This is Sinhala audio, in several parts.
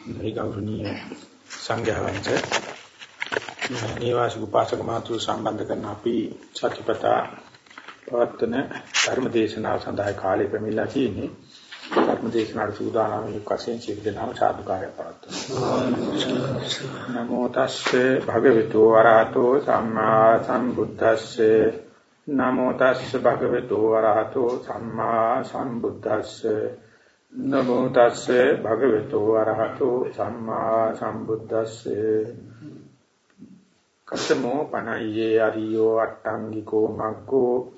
ඒ ගෞරවනීය සංඝයා වහන්සේ නේවාසික උපාසක මාතු සම්බන්ධ කරන අපි සත්‍යපතා පවත්වන ධර්ම දේශනාව සඳහා කාලය පැමිණලා තියෙන්නේ. ධර්ම දේශනාවට සූදානම් වෙන වශයෙන් සියලු දෙනාම සාදුකාරය පවත්වනවා. නමෝ තස්සේ භගවතු වරහතෝ සම්මා සම්බුද්දස්සේ. නමෝ තස්සේ භගවතු වරහතෝ සම්මා සම්බුද්දස්සේ. නමෝ තස්සේ භගවතු වරහතෝ සම්මා සම්බුද්දස්සේ. කතමෝ පනයියේ අරියෝ අට්ටංගිකෝ මග්ගෝ.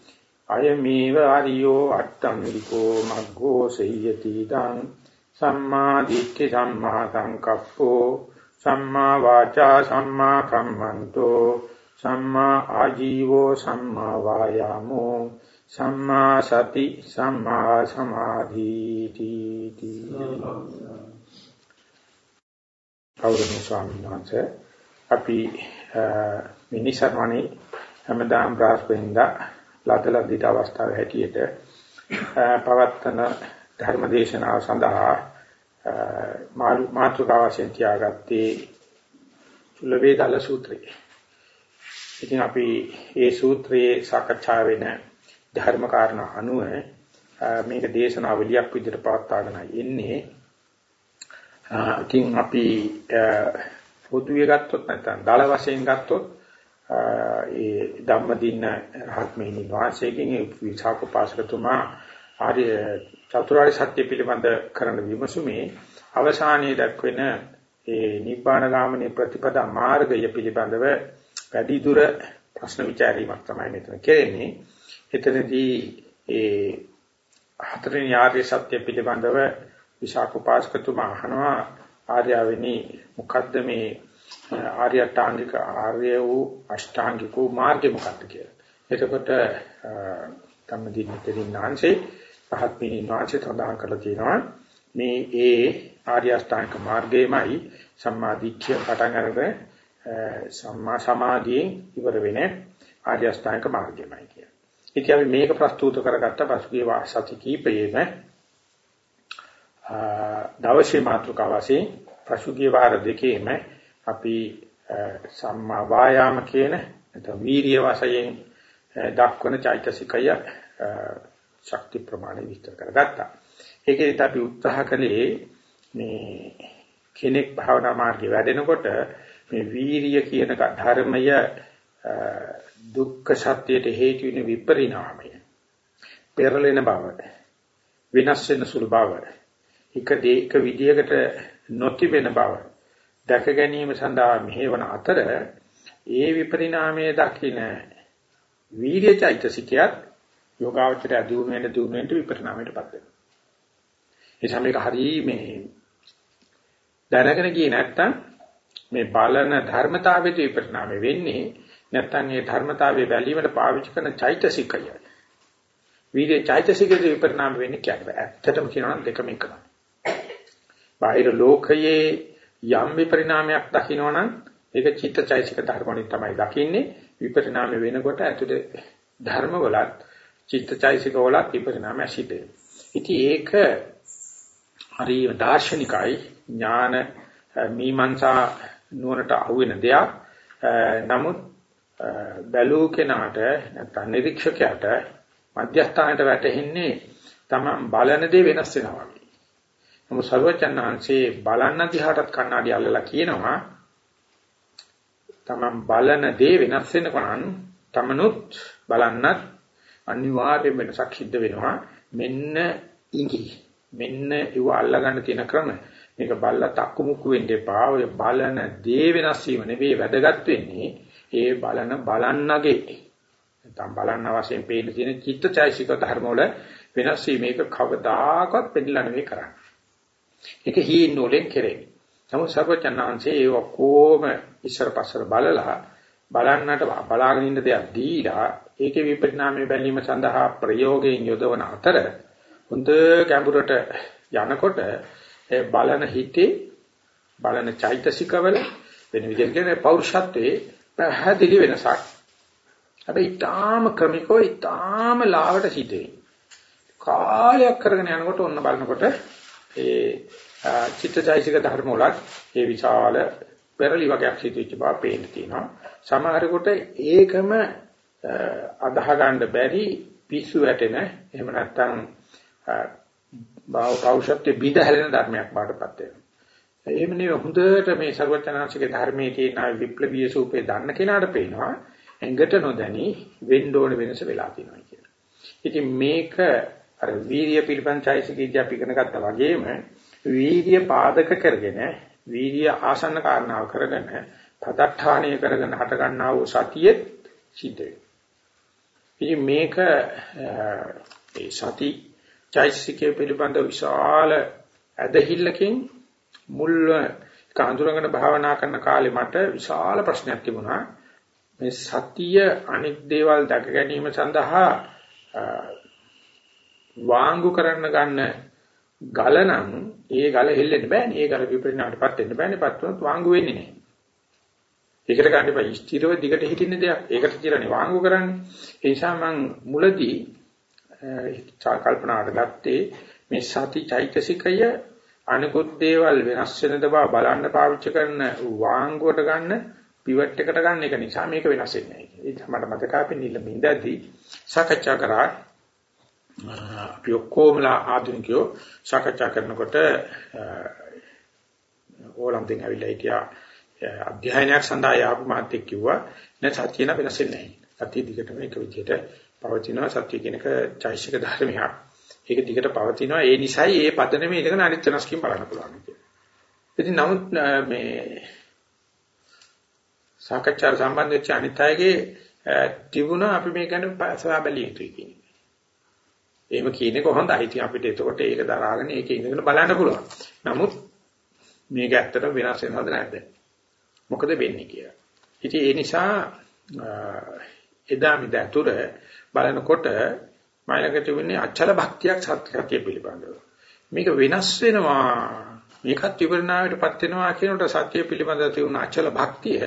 අයමේව අරියෝ අට්ටංගිකෝ මග්ගෝ සෙය්‍යති දං. සම්මා දිට්ඨි සම්මා සංකප්පෝ. සම්මා වාචා සම්මා කම්මන්තෝ. සම්මා ආජීවෝ සම්මා වායාමෝ. සම්මා සති සම්මා සමාධිති කෞරණ ස්වාමීන් වහන්සේ අපි මිනිසරණේ හැමදාම බ්‍රහස්පතින්දා ලදලා දිට අවස්ථාවේ හැටියට පවත්තන ධර්ම දේශනාව සඳහා මාතෘකාව වශයෙන් තියාගත්තේ චුල්ලවේදල සූත්‍රය. ඉතින් අපි මේ සූත්‍රයේ සාකච්ඡා වෙන ධර්ම කාරණා අනුව මේක දේශනාවලියක් විදිහට පවත්වාගෙන එන්නේ. ඉතින් අපි පොදුවේ ගත්තොත් නැත්නම් දල වශයෙන් ගත්තොත් ඒ ධම්මදින්න රහත් මෙහිණි වාසයෙන් විසාකෝපාසකතුමා ආර්ය චතුරාර්ය සත්‍ය පිළිබඳ කරන විමසුමේ අවසානයේ දක්වන ඒ නිබ්බාන ගාමිනී ප්‍රතිපදා මාර්ගය පිළිබඳව වැඩි දුර ප්‍රශ්න විචාරීමක් තමයි මෙතන කෙරෙන්නේ. එතනදී ඒ හතරෙනි ආර්ය සත්‍ය පිළිබඳව විසාකෝපාසකතුමා අහනවා ආර්යවෙනි මොකද්ද මේ ආර්ය අෂ්ටාංගික ආර්ය වූ අෂ්ටාංගික වූ මාර්ගය මොකක්ද කියලා. එතකොට ධම්මදින තෙරින්නාංශේ පහත් මිනිනාංශේ සඳහන් කරලා තියෙනවා මේ ඒ ආර්ය අෂ්ටාංගික මාර්ගයමයි සම්මා දිට්ඨිය පටන් අරගෙන සම්මා සමාධියෙන් ඉවර වෙන ආර්ය අෂ්ටාංගික මාර්ගයමයි කියන්නේ. ඉතින් අපි මේක ප්‍රස්තුත කරගත්ත පසුගිය වාසති කීපයේම දවසේ මාතෘකාව වශයෙන් පසුගිය වාර දෙකේම අපි සම්මා වායාම කියන නැත්නම් වීරිය වශයෙන් දක්වන චෛතසිකය ශක්ති ප්‍රමාණය විස්තර කරගත්තා. ඒකෙත් අපි උත්සාහ කළේ මේ කෙනෙක් භාවනා මාර්ගේ වැඩෙනකොට මේ වීරිය කියන ධර්මය දුක්ඛ සත්‍යයට හේතු වෙන විපරිණාමය පෙරලෙන බව විනාශ වෙන සුළු බව එක දෙයක විදියකට නොතිබෙන බව දැක ගැනීම සඳහා මෙහෙවන අතර ඒ විපරිණාමයේ දකින වීර්යචෛතසිකයත් යෝගාවචරය දිනු වෙන දිනු වෙන විපරිණාමයටපත් වෙනවා. ඒ සමේක හරි මේ දැනගෙන ගියේ නැත්තම් මේ බලන ධර්මතාවයේ විපරිණාමය වෙන්නේ නැත්තම් මේ ධර්මතාවයේ බැලීමට පාවිච්චි කරන චෛතසිකය. වීර්ය චෛතසිකයේ විපරිණාම වෙන්නේ කියන්නේ ඇත්තටම කියනවා නම් දෙකම එකයි. බාහිර ලෝකයේ යම් විපරිණාමයක් දකින්නවනම් ඒක චිත්තචෛසික ධර්මවලින් තමයි දකින්නේ විපරිණාම වෙනකොට ඇතුලේ ධර්ම වලත් චිත්තචෛසික වලත් විපරිණාමය සිදුවේ. ඉතින් ඒක හරි දාර්ශනිකයි ඥාන මීමන්සා නුවරට අහු වෙන දෙයක්. නමුත් බැලූ කෙනාට නැත්නම් නිරීක්ෂකයාට මධ්‍යස්ථානට වැටෙන්නේ තමන් බලන දේ වෙනස් වෙනවා. නමුත් සර්වචන්නාංශේ බලන්න දිහාටත් කණ්ණාඩි අල්ලලා කියනවා තමන් බලන දේ වෙනස් වෙනකන් තමනුත් බලන්නත් අනිවාර්යයෙන් වෙනසක් සිද්ධ වෙනවා. මෙන්න ඉඟි. මෙන්න ඒව අල්ලගන්න තියෙන ක්‍රම. මේක බල්ලා තක්කු මුක්කු වෙන්න එපා. ඔය බලන දේ වෙනස් වීම නෙවෙයි වැදගත් වෙන්නේ ඒ බලන බලන්නගේ නැත්නම් බලන්න වශයෙන් පේන තියෙන චිත්තචෛසික ධර්ම වල වෙනස් වීම මේක කවදාකවත් පෙන්නලා නෙවෙයි කරන්නේ ඒක හීන වලින් කෙරෙන්නේ. නමුත් සර්වචන්නාංශයේ ඒ ඔක්කොම ඉස්සර පස්සර බලලා බලන්නට බලාගෙන ඉන්න දෙයක් දීලා ඒකේ විපරිණාමය බැලීම සඳහා ප්‍රයෝගයෙන් යොදවන අතර හොඳ ගැඹුරට යනකොට ඒ බලන හිතේ බලන චෛතසිකවල වෙන විදිහට කියන්නේ පෞරුෂත්වයේ පැහැදිලි වෙනසක්. හැබැයි ඊටාම ක්‍රමිකව ඊටාම ලාවට හිතේ. කාලයක් කරගෙන යනකොට ඔන්න බලනකොට ඒ චිත්තචෛසික ධර්ම වලත් ඒ විශාල පෙරලි වගේක් සිදුවෙච්ච බව පේන්න තියෙනවා. සමහරකට ඒකම අදාහ ගන්න බැරි පිස්සු වැටෙන එහෙම නැත්නම් බෞද්ධත්වයේ බිඳ හැලෙන ධර්මයක් බාටපත් වෙනවා. එහෙම නෙවෙයි හොඳට මේ ਸਰවචනාංශික ධර්මයේ තියෙන විප්ලවීය සූපේ දන්න කෙනාට පේනවා ඇඟට නොදැනි වෙන්න ඕන වෙනස වෙලා තියෙනවා කියලා. ඉතින් මේක අර වීර්ය පිළිපන් චෛසිකීදී අපි ඉගෙන ගත්තා වගේම වීර්ය පාදක කරගෙන වීර්ය ආසන්න කාරණාව කරගෙන පදඨාණය කරගෙන හට ගන්නා වූ සතියෙත් සිද්ධ වෙනවා. ඉතින් මේක ඒ සති චෛසිකයේ පිළිබඳ විශාල ඇදහිල්ලකින් මුල් කාඳුරගෙන භාවනා කරන කාලේ මට විශාල ප්‍රශ්නයක් තිබුණා. මේ සතිය අනිත් දේවල් දැක ගැනීම සඳහා වාංගු කරන්න ගන්න ගල නම් ඒ ගල හෙල්ලෙන්න බෑනේ. ඒ ගල විපරිණාමයටපත් වෙන්න බෑනේ. පත් වුණොත් වාංගු වෙන්නේ නැහැ. ඒකට ගන්න එපා. ස්ථිරව දිගට හිටින්න දෙයක්. ඒකට කියලානේ වාංගු කරන්නේ. ඒ නිසා මම මුලදී කල්පනාවට ගත්තේ මේ සති චෛතසිකය අනිකුත් දේවල් වෙනස් වෙන දබ බලන්න පාවිච්චි කරන වාංගුවට ගන්න පිවට් එකට ගන්න එක නිසා මේක වෙනස් වෙන්නේ නැහැ. ඒක මට මතක අපි නිලමින්දදී සාකච්ඡා කරා අපි ඔක්කොමලා ආධුනිකයෝ සාකච්ඡා කරනකොට ඕලම්ටින් ඇවිල්ලා හිටියා අධ්‍යයනයක් සඳහා යාපු මාත්‍යෙක් කිව්වා නෑ සත්‍ය න වෙනස් වෙන්නේ නැහැ. සත්‍ය දිගටම එක විදිහට පවතිනවා සත්‍ය කියන එක චෛසික ධර්මයක්. ඒක දිගට පවතිනවා ඒ නිසායි ඒ පදනමේ ඉඳගෙන අනිත් වෙනස්කම් බලන්න පුළුවන් කියලා. ඉතින් නමුත් මේ සාකච්ඡා සම්බන්ධ වෙච්ච අනිත් අයගේ තිබුණා අපි මේ ගැන සවා බැලිය යුතුයි කියන එහෙම කියන්නේ කොහොමද? ඉතින් අපිට එතකොට ඒක දරාගෙන ඒකේ ඉඳගෙන බලන්න පුළුවන්. නමුත් මේක ඇත්තට වෙනස් වෙනවද නැද්ද? මොකද වෙන්නේ කියලා. ඉතින් ඒ නිසා එදා මිද අතුර බලනකොට මයිලක තිබුණේ අචල භක්තියක් සත්‍යකතිය පිළිබඳව. මේක වෙනස් වෙනවා. මේකත් විපරණාවයටපත් වෙනවා කියනකොට සත්‍ය පිළිබඳව තියුණ අචල භක්තිය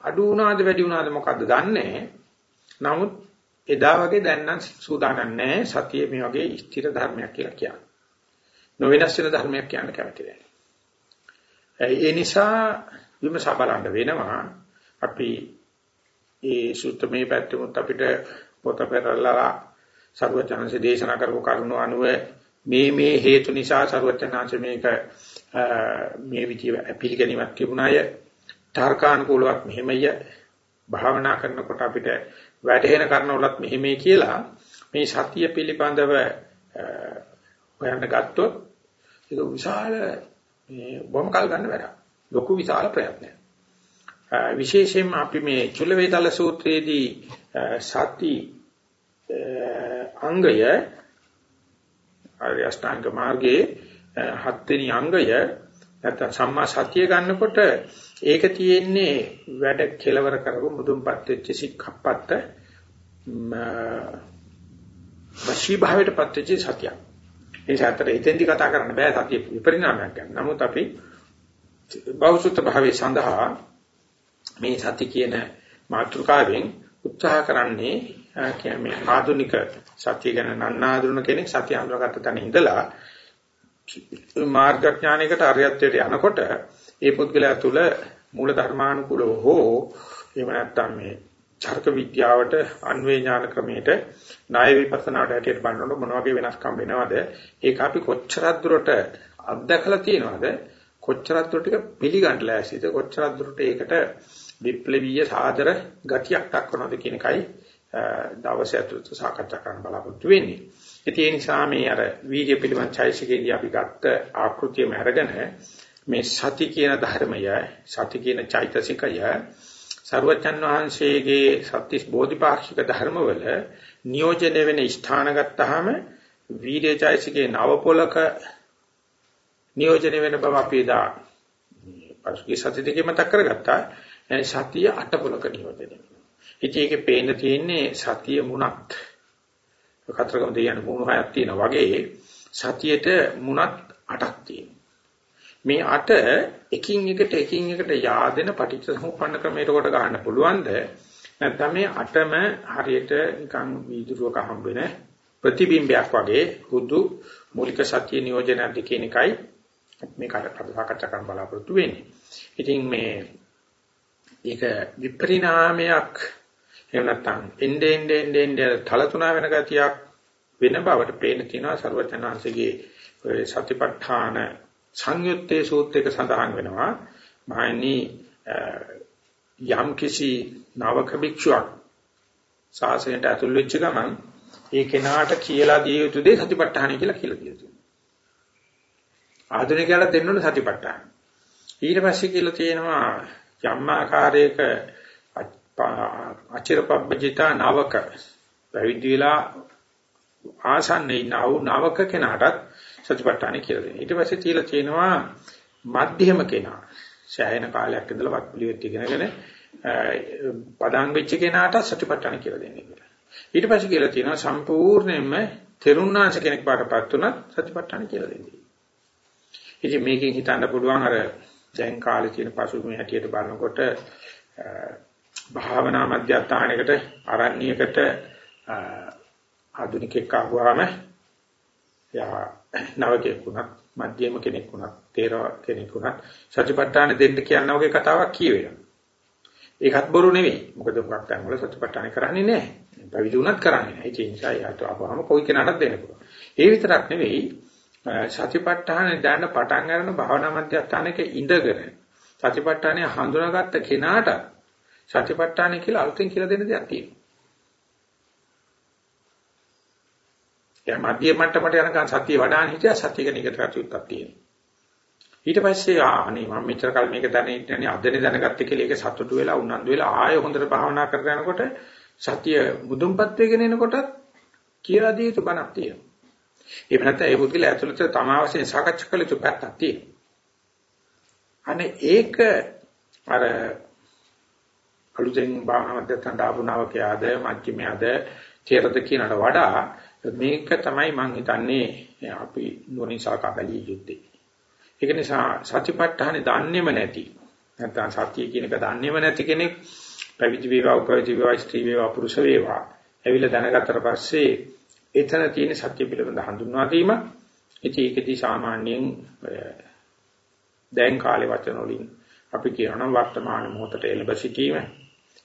අඩු වුණාද වැඩි වුණාද මොකද්ද දන්නේ නමුත් එදා වගේ දැන් නම් සූදානම් නැහැ සතිය මේ වගේ ස්ථිර ධර්මයක් කියලා කියන්නේ. නොවෙනස් වෙන ධර්මයක් කියන්න කැමති නැහැ. ඒ නිසා විමසා බලන්න වෙනවා අපි ඒ සූත්‍රමේ පැත්තෙමුත් අපිට පොත පෙරලලා සර්වඥාන්සේ දේශනා කරපු කරුණු අනුව මේ මේ හේතු නිසා සර්වඥාන්සේ මේක මේ විදිය පිළිගැනීමක් තිබුණාය තර්කානුකූලවත් මෙහෙමය භාවනා කරනකොට අපිට වැටහෙන කර්ණවලත් මෙහෙමයි කියලා මේ සතිය පිළිබඳව හොයන්න ගත්තොත් ඒක විශාල මේ බොම් කල් ගන්න වැඩක්. ලොකු විශාල ප්‍රයත්නයක්. විශේෂයෙන්ම අපි මේ චුල්ල වේදල සූත්‍රයේදී සති අංගය ආර්ය අෂ්ටාංග මාර්ගයේ හත්වෙනි අංගය නැත්නම් සම්මා සතිය ගන්නකොට ඒක තියෙන්නේ වැඩ කෙලවර කරගු මුදුන්පත් වෙච්ච සික්ඛප්පත්ත වශී භාවයටපත් වෙච්ච සතිය. ඒ සතර එතෙන්දි කතා කරන්න බෑ සතිය විපරිණාමයක් ගැන. නමුත් අපි බෞසුත භාවයේ සඳහා මේ සති කියන මාතෘකාවෙන් උත්සාහ කරන්නේ කියන්නේ ආධුනික සත්‍ය ගැන නන්නාඳුන කෙනෙක් සත්‍ය අඳුරගත්ත තැන ඉඳලා මාර්ගඥානයකට අරියත්වයට යනකොට ඒ පුද්ගලයා තුළ මූල ධර්මානුකූලව හෝ එහෙම නැත්නම් මේ චර්ක විද්‍යාවට අන්වේ ඥාන ක්‍රමයට ණය විපස්සනාට හැටියට බලනකොට මොන වගේ වෙනස්කම් වෙනවද? ඒක අපි කොච්චරක් දුරට අත්දකලා තියෙනවද? කොච්චරක් දුරට ටික පිළිගන්න ලෑස්තිද? කොච්චරක් දුරට ඒකට විප්ලවීය සාදර ගතියක් දක්වනවද කියන එකයි දවසේ අතුරත සාකච්ඡා කරන්න බලාපොරොත්තු වෙන්නේ. ඉතින් ඒ නිසා මේ අර වීර්ය පිළිබඳ චෛසිකේදී අපි ගත්ත ආකෘතියම අරගෙන මේ සති කියන ධර්මය සති කියන චෛතසිකය සර්වචන් වහන්සේගේ සත්‍තිස් බෝධිපාක්ෂික ධර්මවල නියෝජනය වෙන ස්ථාන ගත්තාම වීර්ය චෛසිකේ නවපොලක නියෝජනය වෙන බව අපි දා පසුගිය සති දෙකේ මතක් කරගත්තා. සතිය අටපොලක නියෝජනය වෙනවා. ඉතින් ඒකේ පේන්න තියෙන්නේ සතිය මුණත් කතරගම දෙයයන් මුණු හයක් තියෙනවා වගේ සතියේට මුණත් අටක් තියෙනවා. මේ අට එකින් එකට එකින් එකට yaadෙන පටිච්චසමුප්පන්න ක්‍රමයට කොට ගන්න පුළුවන්ද? නැත්නම් මේ අටම හරියට නිකන් වීදුරුවක හම්බ වෙන ප්‍රතිබිම්බයක් වගේ හුදු මූලික සත්‍ය නියෝජනයක් කියන එකයි මේකට කතා කරන්න බලාපොරොත්තු වෙන්නේ. ඉතින් මේ ඒක විපරිණාමයක් එහෙම නැත්නම් එnde ende ende ende තලතුණා වෙන ගතියක් වෙන බවට පේන තියෙනවා ਸਰවඥාන්සේගේ ඔය සතිපට්ඨාන සංයුත්තේ සූත්‍රයක සඳහන් වෙනවා මහණනි යම් කිසි නාවක භික්ෂුවක් සාසනයට ඇතුල් වෙච්ච ගමන් ඒ කෙනාට කියලා දිය යුතු දේ සතිපට්ඨානයි කියලා කියලා දිය යුතුයි. ආධුනිකයාට දෙන්න ඕන සතිපට්ඨාන. ඊට පස්සේ කියලා තියෙනවා යම් ආකාරයක අචිරපබ්බජිතා නාවක පැවිදි වෙලා ආසන්නේ ඉන්නව නාවක කෙනාටත් සතිපට්ඨාන කියලා දෙනවා. ඊට පස්සේ තියලා තියෙනවා මධ්‍යම කෙනා. සෑහෙන කාලයක් ඉඳලා වත් පිළිවෙත් ඉගෙනගෙන පදං වෙච්ච කෙනාට සතිපට්ඨාන කියලා දෙන්නේ කියලා. ඊට පස්සේ කියලා තියෙනවා සම්පූර්ණයෙන්ම තෙරුණාංශ කෙනෙක් පාටපත් උනත් සතිපට්ඨාන කියලා දෙන්නේ. ඉතින් මේකෙන් හිතන්න පුළුවන් අර දැන් කාලේ තියෙන පසුබිම හැටියට බලනකොට භාවනා මධ්‍යස්ථානයකට අරණ්‍යයකට ආධුනිකෙක් ආවම යා නවකෙක් වුණත් මධ්‍යම කෙනෙක් වුණත් තේර කෙනෙක් වුණත් සතිපට්ඨාන දෙන්න කියන වගේ කතාවක් කියවෙනවා. ඒකත් බොරු නෙවෙයි. මොකද මොකක් තැන් වල සතිපට්ඨාන කරන්නේ නැහැ. පැවිදි වුණත් කරන්නේ නැහැ. ඒ නිසා යාට අපවම කොයි කෙනාටත් දෙන්න පුළුවන්. ඒ විතරක් නෙවෙයි සතිපට්ඨාන දාන්න පටන් ගන්න භාවනා මධ්‍යස්ථානයක ඉඳගෙන සතිපට්ඨානය හඳුනාගත්ත කෙනාට සතිපට්ඨාන කියලා අලුතෙන් කියලා දෙන්න දෙයක් තියෙනවා. එයා මධ්‍ය මට්ටමට යනකන් සතිය වඩාන හිටියා සතියක නිකට කටයුත්තක් තියෙනවා. ඊට පස්සේ අනේ මම මෙච්චර කල් මේක දැනෙන්නේ නැහැ අදනේ දැනගත්තේ කියලා ඒක සතුටු වෙලා උනන්දු වෙලා ආයෙ හොඳට භාවනා කරගෙන යනකොට සතිය මුදුන්පත් වෙගෙන එනකොට කියලා දී යුතු බණක් තියෙනවා. එහෙම නැත්නම් ඒ පුද්ගලයා ඇතුළත තමා වශයෙන් සාකච්ඡා කළ යුතු පැත්තක් තියෙනවා. අනේ ඒක අර අලුතෙන් භාවනා මධ්‍යස්ථාන ආපුනාවකයාද මධ්‍යමයාද තේරද කියනට වඩා මේක තමයි මම හිතන්නේ අපි නුවණින් සලකා බැලිය යුත්තේ. ඒක නිසා සතිපට්ඨානේ දන්නේම නැති නැත්නම් සතිය කියන එක දන්නේම නැති කෙනෙක් පැවිදි වේවා උපවිදි වේවා ස්ත්‍රී වේවා පුරුෂ වේවා ඇවිල්ලා දැනගත්තට පස්සේ එතන තියෙන සත්‍ය පිළිබඳ හඳුන්වා දීම ඉතින් ඒකදී සාමාන්‍යයෙන් දැන් කාලේ වචන වලින් අපි කියනවා වර්තමාන මොහොතට එළඹ සිටීම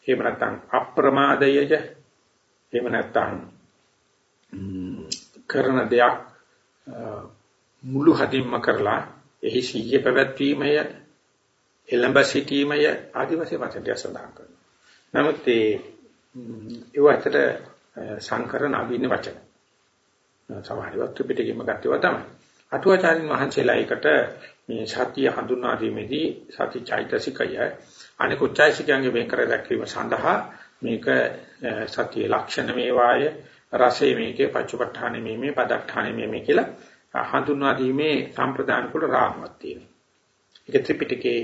එහෙම නැත්නම් අප්‍රමාදයය එහෙම නැත්නම් කරන දෙයක් මුළු හදින්ම කරලා එහි සිහිය පැවැත්වීමය එළඹ සිටීමය ආදි වශයෙන් වචනය සඳහන් කරනවා. නමුත් ඒ ඒව අතර සංකරණ අභින්න වචන. සමහරවත් පිටකෙම ගත්තේවා තමයි. අටුවාචාරින් මහන්සියලා එකට මේ සතිය හඳුන්වා දීමේදී සති චෛතසිකය අනිකුත් චෛතසිකයන්ගේ වෙන් කර දැක්වීම සඳහා මේක සතියේ ලක්ෂණ මේවාය රසයේ මේකේ පච්චපට්ඨානෙ මේ මේ පදට්ඨානෙ මේ මේ කියලා හඳුන්වා දීමේ සම්ප්‍රදාන කුල රාමයක් තියෙනවා. ඒක ත්‍රිපිටකේ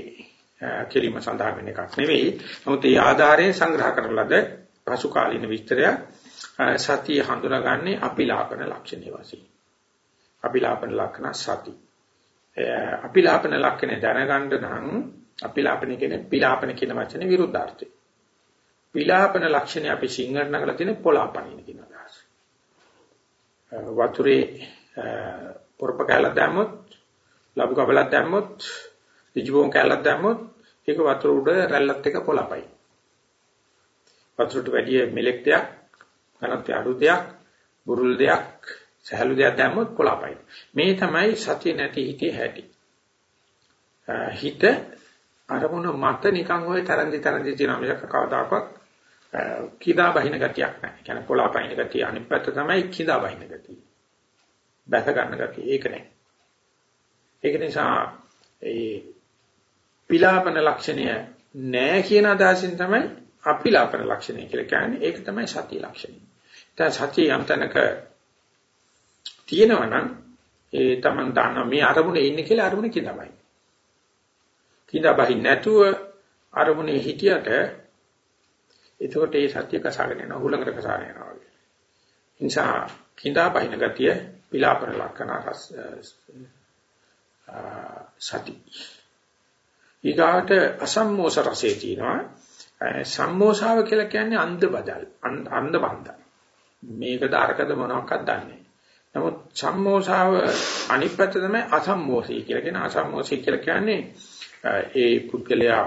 කෙලිම සඳහන් වෙන එකක් නෙවෙයි. නමුත් ඒ ආධාරයෙන් සංග්‍රහ කරන ලද පසු කාලීන විස්තරය සතිය හඳුනාගන්නේ අපිලාපන ලක්ෂණේ වශයෙන්. අපිලාපන ලක්ෂණ සති. අපිලාපන ලක්ෂණේ දැනගන්න නම් අපිලාපන කියන්නේ පිලාපන කියන වචනේ විරුද්ධාර්ථය. පිලාපන ලක්ෂණය අපි සිංහලට නගලා තියෙන පොලාපනින කියන අදහස. වතුරේ පොරප කැලක් දැම්මොත්, ලබු කබලක් දැම්මොත්, ඍජුවෝන් කැලක් දැම්මොත් ඒක වතුර උඩ රැල්ලත් එක පොළපයි. වතුරට වැඩි මෙලෙක් දෙයක්, අනත් අඩු දෙයක්, බුරුල් දෙයක්, සහැලු දෙයක් දැම්මොත් පොළපයි. මේ තමයි සතිය නැති හිතේ හැටි. හිත අරමුණ මත නිකන් ඔය තරන්දි තරන්දි තියෙන මිසක කවදාකවත් කිදා බහින ගතියක් නැහැ. කියන්නේ පොළා බහින ගතිය අනිත් පැත්ත තමයි කිදා බහින ගතිය. බැස ගන්න ගතිය ඒක නැහැ. ඒක නිසා ඒ පිලාපන ලක්ෂණය නැහැ කියන අදහසින් තමයි අපිලාපන ලක්ෂණය කියලා කියන්නේ. ඒක තමයි සතිය ලක්ෂණය. දැන් සතිය යම් තැනක තියෙනවා නම් ඒ Taman දන්නා මේ අරමුණේ ඉන්නේ කියලා අරමුණ කිදා බහින. කිදා බහින් නැතුව අරමුණේ හිටියට එතකොට ඒ සත්‍ය කසාගෙන යනවා හුලඟට කසාගෙන යනවා වගේ. නිසා කිඳා බහින ගතිය පිලාපන ලක්ෂණ සති. ඊගාට අසම්මෝස රසයේ තියෙනවා. සම්මෝසාව කියලා කියන්නේ අන්ධ බදල් අන්ධ බන්ධ. මේකද අරකද මොනවක්වත් දන්නේ නමුත් සම්මෝසාව අනිත් පැත්ත තමයි අසම්මෝසී කියලා කියන අසම්මෝසී කියලා කියන්නේ ඒ පුද්ගලයා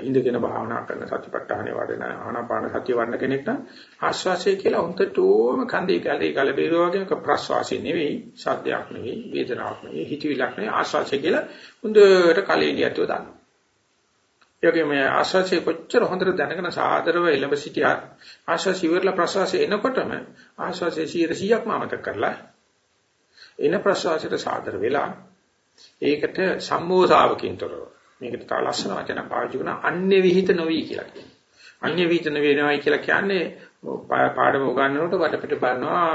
ඉඳගෙන භාවනා කරන සතිපට්ඨානේ වඩන ආනාපාන සතිය වඩන කෙනෙක් නම් ආස්වාසය කියලා උන්ටටෝම කන්දේ කැලේ කල බේරුවා වගේ ප්‍රස්වාසය නෙවෙයි සද්දයක් නෙවෙයි වේදනාවක් නෙවෙයි හිතවිලක් නෙවෙයි ආස්වාසය කියලා හොඳට කලෙලියටව දානවා. යෝගයේ මේ ආස්වාසය කොච්චර හොඳට දැනගෙන සාදරව එළඹ සිටියා ආස්වාසය ඉවරලා ප්‍රස්වාසය එනකොටම ආස්වාසය 100%ක්ම අමතක කරලා එන ප්‍රස්වාසයට සාදර වෙලා ඒකට සම්මෝසාවකින් තොරව මේකට තව ලස්සන වචන පාවිච්චි කරන අන්‍ය විහිිත නොවි කියලා කියනවා. අන්‍ය විහිිත නොවෙනවයි කියලා කියන්නේ පාඩම උගන්වනකොට වටපිට බලනවා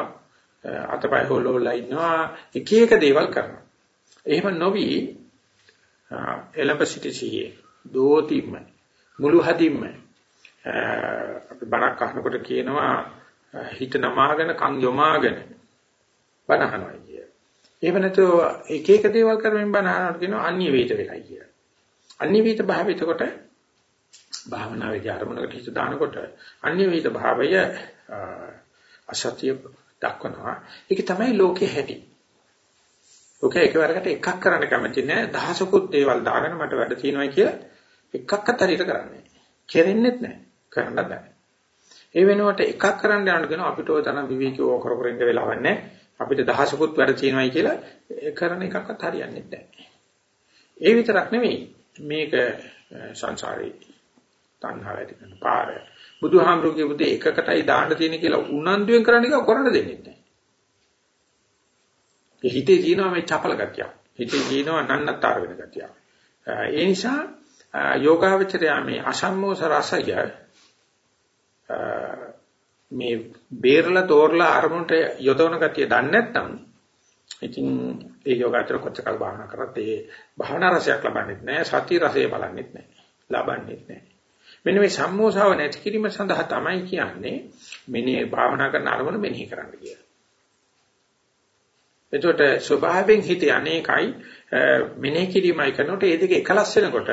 අතපය හොල්ලෝලා ඉන්නවා එක එක දේවල් කරනවා. එහෙම නොවි එලඹ සිටිසියේ දෝතිම්ම මුළු හදින්ම අපි බණක් අහනකොට කියනවා හිත නමාගෙන කන් යොමාගෙන බණහනවා කිය. එහෙම නැතුව එක එක දේවල් කරමින් බණහනකොට කියනවා අන්‍ය වේද වෙලයි කිය. අන්‍ය වේද භාවය එතකොට භාවනාවේදී අරමුණකට හිත දානකොට අන්‍ය වේද භාවය අසත්‍ය දක්වනවා. ඒක තමයි ලෝකේ හැටි. ලෝකේ එකවරකට එකක් කරන්න කැමති නෑ දහසකුත් දේවල් දාගෙන මට වැඩ තියෙනවා කියලා එකක්වත් හරියට කරන්නේ කෙරෙන්නෙත් නැහැ. කරන්න බෑ. ඒ වෙනුවට එකක් කරන්න යනකොට කියන අපිට ඔය තරම් විවේකීව කර කර ඉන්න වෙලාවක් නැහැ. අපිට දහසකුත් වැඩ තියෙනවායි කියලා කරන එකක්වත් හරියන්නේ නැහැ. ඒ විතරක් නෙමෙයි මේක සංසාරේ තණ්හාව ඇති කරන පාර. බුදුහාමුදුරුවෝ කියපු දේ එකකටයි දාන්න තියෙන කියලා උනන්දුවෙන් කරන්න එක කරන්න දෙන්නේ නැහැ. ඒ හිතේ තියෙනවා මේ චපල ගතිය. හිතේ තියෙනවා නන්නතර වෙන ගතිය. ඒ නිසා යෝගාවචරය මේ අසම්මෝස රසය මේ බේරලා තෝරලා අරමුණට යොදවන ගතිය දන්නේ නැත්නම් ඉතින් ඒ යෝගාචර කොච්චර භාවනා කරත් ඒ භාවනා රසයක් ලබන්නේ නැහැ සති රසය බලන්නේ නැහැ ලබන්නේ නැහැ මෙන්න මේ සම්මෝසාව නැති කිරීම සඳහා තමයි කියන්නේ මෙනේ භාවනා කරන අරමුණ මෙනෙහි කරන්න කියලා. එතකොට ස්වභාවයෙන් හිත අනේකයි මෙනෙහි කිරීමයි කරනකොට ඒ දෙක එකලස් වෙනකොට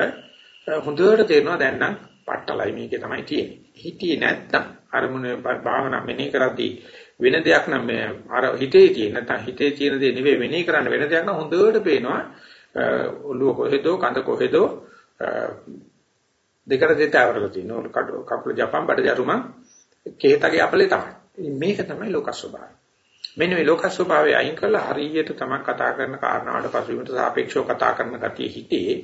හොඳට තේරෙනවා දැන් නම් පට්ටලයි මේකේ තමයි තියෙන්නේ. හිතියේ නැත්තම් අරමුණ භාවනා මෙනෙහි කරද්දී වෙන දෙයක් නම් අර හිතේ තියෙන නැත්නම් හිතේ තියෙන දේ නෙවෙයි මෙනෙහි කරන්න වෙන දෙයක් නම් හොඳට පේනවා. ඔළුව කොහෙදෝ කඳ කොහෙදෝ දෙකට දෙතාවරලා තියෙනවා. කකුල ජපන් බඩ ජරුම කේතගේ අපලේ තමයි. මේක තමයි ලෝක ස්වභාවය. මෙන්න මේ ලෝක ස්වභාවය අයින් කරලා හරියට තමයි කතා කරන කාරණාවට පසුබිමට සාපේක්ෂව කතා කරන ගතිය හිතේ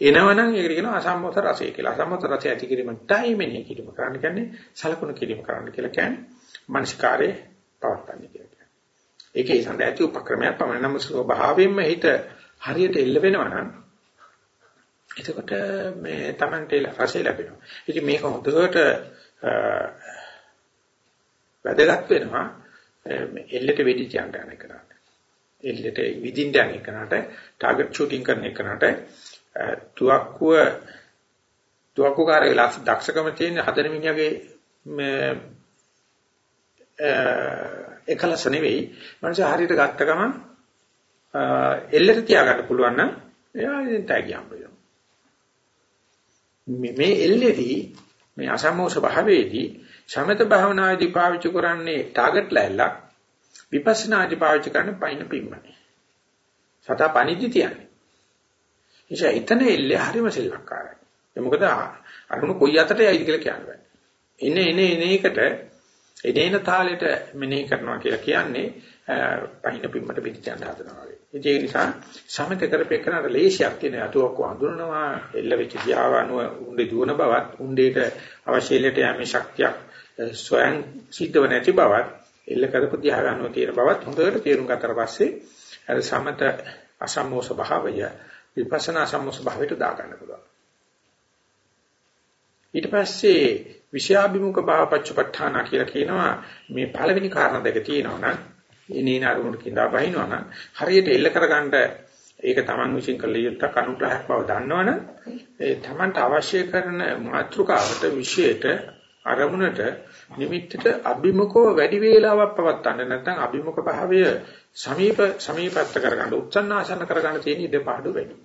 එනවනම් ඒකට කියනවා අසම්මත රසය කියලා. අසම්මත රසය ඇති කිරීමටයි මෙනෙහි කිරීම කරන්න කියන්නේ සලකුණු කිරීම කරන්න කියලා කියන්නේ මනස්කාරේ පවත්තන්නේ කියලා කියන්නේ. ඒකේ සඳ ඇති උපක්‍රමයක් පමණ නම් ස්වභාවයෙන්ම හිත හරියට එල්ල වෙනවා නම් එතකොට මේ Tamante රසය ලැබෙනවා. ඉතින් මේක හොඳට වැදගත් වෙනවා එල්ලට වෙඩි තියන්න යන එකට. එල්ලට විදින්න යන එකට ටාගට් ෂූටින් කරන එකට තුවක්කුව තුවක්කුකාරයේ ලක්ෂ දක්ෂකම තියෙන හතර මිනිහගේ එකලස නෙවෙයි. මනස හරියට ගත්ත ගමන් එල්ලට තියාගන්න පුළුවන් නම් එයා ඉතින් තෑගියම් වෙනවා මේ එල්ලේදී මේ අසමෝෂ භාවයේදී සමත භාවනාදී පාවිච්චි කරන්නේ ටාගට් ලැල්ලක් විපස්සනාදී පාවිච්චි කරන්නේ පයින් පිම්මනේ සතා පණිදි තියන්නේ. නිසා එතන එල්ලේ හරිම සෙල්ලක්කාරයි. ඒ මොකද අරුණ කොයි අතට යයිද කියලා කියන්න බෑ. එනේ එනේ එනේ එකට එනේන තාලෙට මෙනෙහි කරනවා කියලා කියන්නේ පහින පිම්මට පිටිචන්න හදනවා වගේ. ඒ නිසා සමත කරපේකනට ලේසියක් තියෙන අතුවක් වඳුනනවා එල්ල වෙච්ච දියාව අනුව උණ්ඩේ දුවන බවත් උණ්ඩේට අවශ්‍ය ලෙට යමේ ශක්තියක් ස්වයං සිද්ධව නැති බවත් එල්ල කරපු දියාව අනුව තියෙන බවත් හොඳට තේරුම් ගත්තට පස්සේ අර සමත අසම්මෝස භාවය විපස්සනා සම්මුස භාවයට දා ගන්න පුළුවන්. ඊට පස්සේ විෂයාභිමුඛ භාවපච්චපට්ඨාන කියලා කියනවා මේ පළවෙනි කාරණා දෙක තියෙනවා නම් ඉනේන අරමුණු කිඳා බහිනවා නම් හරියට එල්ල කරගන්න ඒක Taman විශ්ින් කළ යුත්තක් අනුග්‍රහයක් බව දන්නවනම් ඒ Tamanට අවශ්‍ය කරන මාතෘකාවට විශේෂයට අරමුණට නිමිත්තට අභිමුඛව වැඩි වේලාවක් පවත්වන්න නැත්නම් අභිමුඛ භාවය සමීප සමීපත්ත කරගන්න උත්සන්නාසන කරගන්න තියෙන ඉඩ පාඩු වැඩි.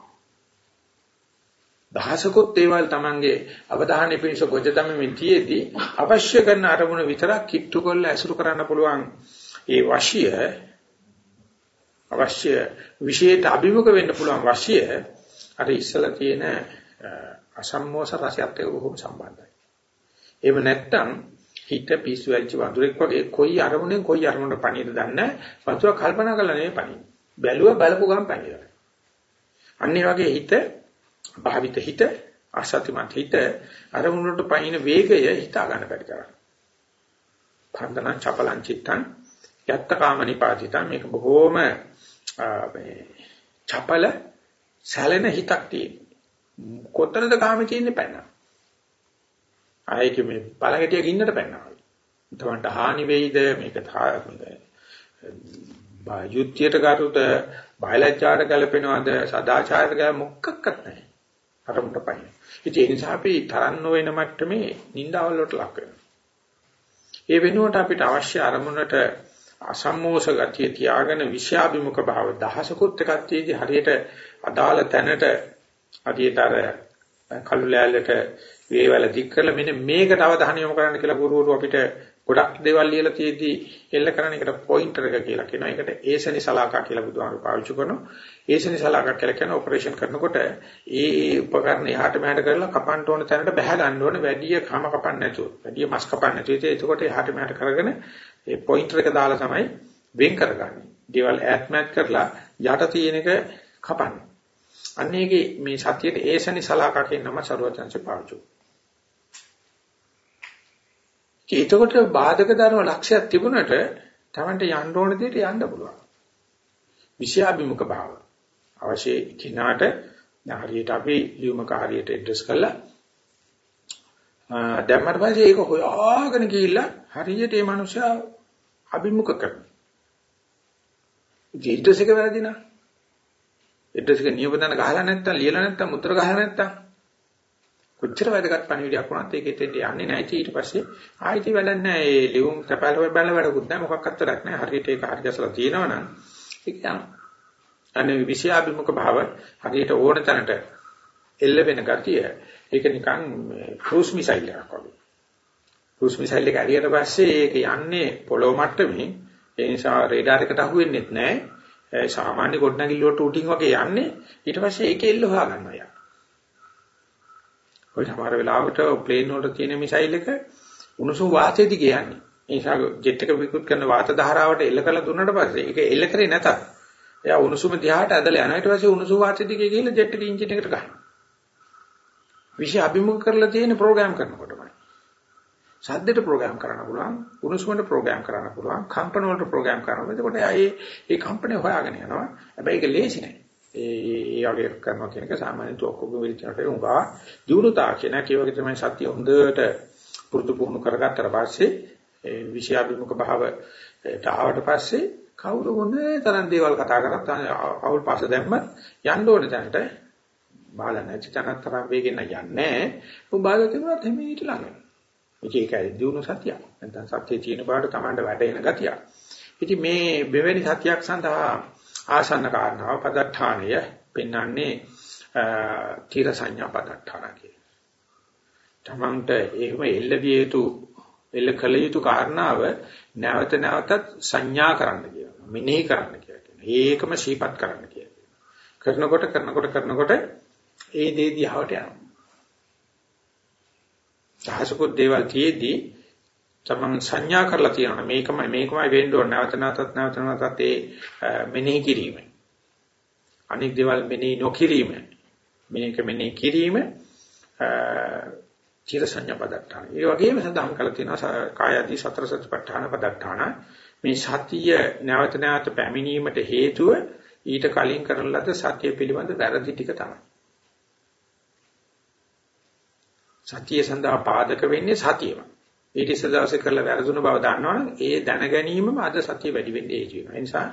දහසකුත් දේවල් Tamange අවධානය පිණිස ගොජ දමමින් තියේදී අවශ්‍ය කරන අරමුණ විතරක් කිට්ටු කරලා ඇසුරු කරන්න පුළුවන් ඒ වශය අවශ්‍ය විශේෂයට අභිමුඛ වෙන්න පුළුවන් වශය අර ඉස්සලා තියෙන අසම්මෝස රසයත් එක්ක බොහොම සම්බන්ධයි. එහෙම නැත්නම් හිත පිස්සු වෙච්ච වඳුරෙක් වගේ කොයි අරමුණෙන් කොයි අරමුණට පණියද දන්නේ වතුර කල්පනා කරලා නෙවෙයි පණින්නේ. බැලුව බලපු ගමන් පණිනවා. අන්නේ වගේ හිත භාවිත හිත අසත්‍යමත් හිත අරමුණට පයින් වේගය හිතා ගන්න බැරි තරම්. පන්දන චපලං චිත්තං යත්ත කාමනිපාතිතං මේක බොහෝම මේ චපල සැලෙන හිතක් තියෙන. කොතනද කාමේ තියෙන්නේ පැනන. ආයේ කිව්වේ බලගටිය ගින්නට පැනනවා. තමන්ට හානි වෙයිද මේක යුද්ධයට කරුට බයලජ්ජාට ගැලපෙනවද සදාචාරයට ගැල මොකක්වත් නැහැ. අරමුණට පයින්. ඉතින් ඒ නිසා අපි තරන්න වෙන මට්ටමේ නින්දාවල් වලට ලක් වෙනවා. ඒ වෙනුවට අපිට අවශ්‍ය අරමුණට අසම්මෝස ගතිය තියාගෙන විෂයාභිමුඛ භාව දහසකුත් එකක් තියදී හරියට අදාළ තැනට අදියට අර කළු ලෑල්ලට වේවැල දික් කරලා මෙන්න මේකට අවධානය යොමු කරන්න කියලා ගුරුවරු අපිට ගොඩක් දේවල් ලියලා තියෙද්දි එල්ල කරන එකට පොයින්ටර් එක කියලා කියනවා. ඒකට ඒසනි සලාකා කියලා බුදුහාමුදුරුවෝ පාවිච්චි කරනවා. ඒසනි සලාකා කියලා කියන ඔපරේෂන් කරනකොට ඒ උපකරණ එහාට මෙහාට කරලා කපන්න ඕන තැනට බැහැ ගන්න ඕනේ වැඩි කම කපන්න නැතුව. වැඩි මස් කපන්න නැතුව. ඒකකොට එහාට මෙහාට කරගෙන ඒ පොයින්ටර් එක දාලා තමයි වෙන් කරගන්නේ. දේවල් ඈත් මෑත් කරලා යට තියෙන එක කපන්නේ. අන්න ඒකේ මේ සතියේ ඒසනි සලාකා කියන නම සරුවචන්සේ පාවිච්චි කරනවා. එතකොට බාධක ධර්ම ලක්ෂයක් තිබුණට Tamanට යන්න ඕන දෙයට යන්න පුළුවන්. විෂයාභිමුඛ භාව. අවශ්‍ය කිනාට හරියට අපි ලියුමක හරියට ඇඩ්‍රස් කළා. දැම්මට පස්සේ ඒක හොයාගෙන ගිහිල්ලා හරියට මේ මනුස්සයා අභිමුඛ කරනවා. ඇඩ්‍රස් එක වැරදි නා. ඇඩ්‍රස් එක නියපදන ගහලා නැත්තම් ලියලා නැත්තම් මුද්‍ර ගහලා නැත්තම්. කොච්චර වැදගත් පණිවිඩයක් වුණත් ඒක හිතෙන්ට යන්නේ නැහැ. ඊට පස්සේ ආයිති වැඩක් නැහැ. ඒ ලියුම් තැපැල බැල වැඩකුත් නැහැ. මොකක්වත් වැඩක් නැහැ. හරියට ඒක හරි ගැසලා තියෙනවනම්. ඒක යනවා අනේ විෂයාභිමුඛ භාව හරියට ඕන තැනට එල්ල වෙන ගතිය. ඒක නිකන් ක්‍රූස් මිසයිල් එකක් වගේ. ක්‍රූස් මිසයිල් එක ඇරියට පස්සේ ඒක යන්නේ පොළොව මට්ටමින් ඒ නිසා රේඩාර එකට අහු වෙන්නේ නැහැ. සාමාන්‍ය ගොඩනැගිල්ල වලට ඌටින් වගේ යන්නේ ඊට පස්සේ ඒක එල්ල හොයා ගන්නවා යා ඔය සමහර වෙලාවට ප්ලේන් වලට තියෙන මිසයිල් එක උණුසුම් වාතය දිගේ යන්නේ. ඒ නිසා ජෙට් එක විකුත් කරන වාත ධාරාවට එල්ල කරලා දුන්නාට පස්සේ ඒක එල්ල කරේ නැතත් එයා උණුසුම දිහාට ඇදලා යනවා. ඊට පස්සේ උණුසුම් වාතය දිගේ ගිහලා ජෙට් එක එන්ජින් එකට ගන්නවා. විශේෂ අභිමුඛ කරලා තියෙන ප්‍රෝග්‍රෑම් කරනකොටමයි. සද්දෙට ප්‍රෝග්‍රෑම් කරන්න පුළුවන්, උණුසුමට ප්‍රෝග්‍රෑම් කරන්න පුළුවන්, කම්පන වලට ප්‍රෝග්‍රෑම් කරන්න. එතකොට ඒ ඒ කම්පන හොයාගෙන යනවා. හැබැයි ඒක ලේසි නෑ. ඒ ඒ වගේ කරනවා කියන එක සාමාන්‍ය තෝක්කක විචාරට උඟා දියුණු තාක්ෂණ කියවගේ තමයි සත්‍ය හොඳට පුරුදු පුහුණු කරගත්තට පස්සේ ඒ විෂයාභිමුඛ භාවයට ආවට පස්සේ කවුරු මොනේ තරම් දේවල් කතා කරත් අවුල් පාස දැම්මත් යන්න ඕනේ තැනට බාල නැති තැනක් තරම් වේගෙන් යන්නේ උඹ බාල තිබුණත් හිමීට ළඟ මේක ඒකයි දියුණු සත්‍යයක් නැත්නම් සත්‍යයේ තියෙන බාට Tamanට වැටෙන ගතියක් ඉතින් මේ මෙවැනි සත්‍යයක් සඳහා ආසන්න කාරණාව පදඨානය පෙන්වන්නේ තීර සංඥා පදඨාන කියලා. තමන්ට එහෙම එල්ලවිය යුතු එල්ල කළ යුතු කාරණාව නැවත නැවතත් සංඥා කරන්න කියනවා. මෙනෙහි කරන්න කියනවා. ඒකම ශීපත් කරන්න කියනවා. කරනකොට කරනකොට කරනකොට ඒ දේ දිහාවට යනවා. සාහසකුත් දේවල් තියේදී තමන් සංඥා කරලා තියෙනවා. මේකමයි මේකමයි වෙන්න ඕන. නැවත නැවතත් නැවත නැවතත් ඒ මෙනෙහි කිරීම. අනික් දේවල් මෙනෙහි නොකිරීම. මේක මෙනෙහි කිරීම චිර සංඥා පදට්ඨාන ඒ වගේම සඳහන් කරලා තියෙනවා කායදී සතර සතිපට්ඨාන පදට්ඨාන මේ සතිය නැවත නැවත පැමිණීමට හේතුව ඊට කලින් කරන ලද සතිය පිළිබඳ වැරදි ටික තමයි. සතිය සඳහා පාදක වෙන්නේ සතියමයි ඊට ඉස්සෙල් දවසේ කරලා වැරදුන බව දන්නවනම් ඒ දැන ගැනීමම අද සතිය වැඩි වෙන්නේ ඒ කියනවා. ඒ නිසා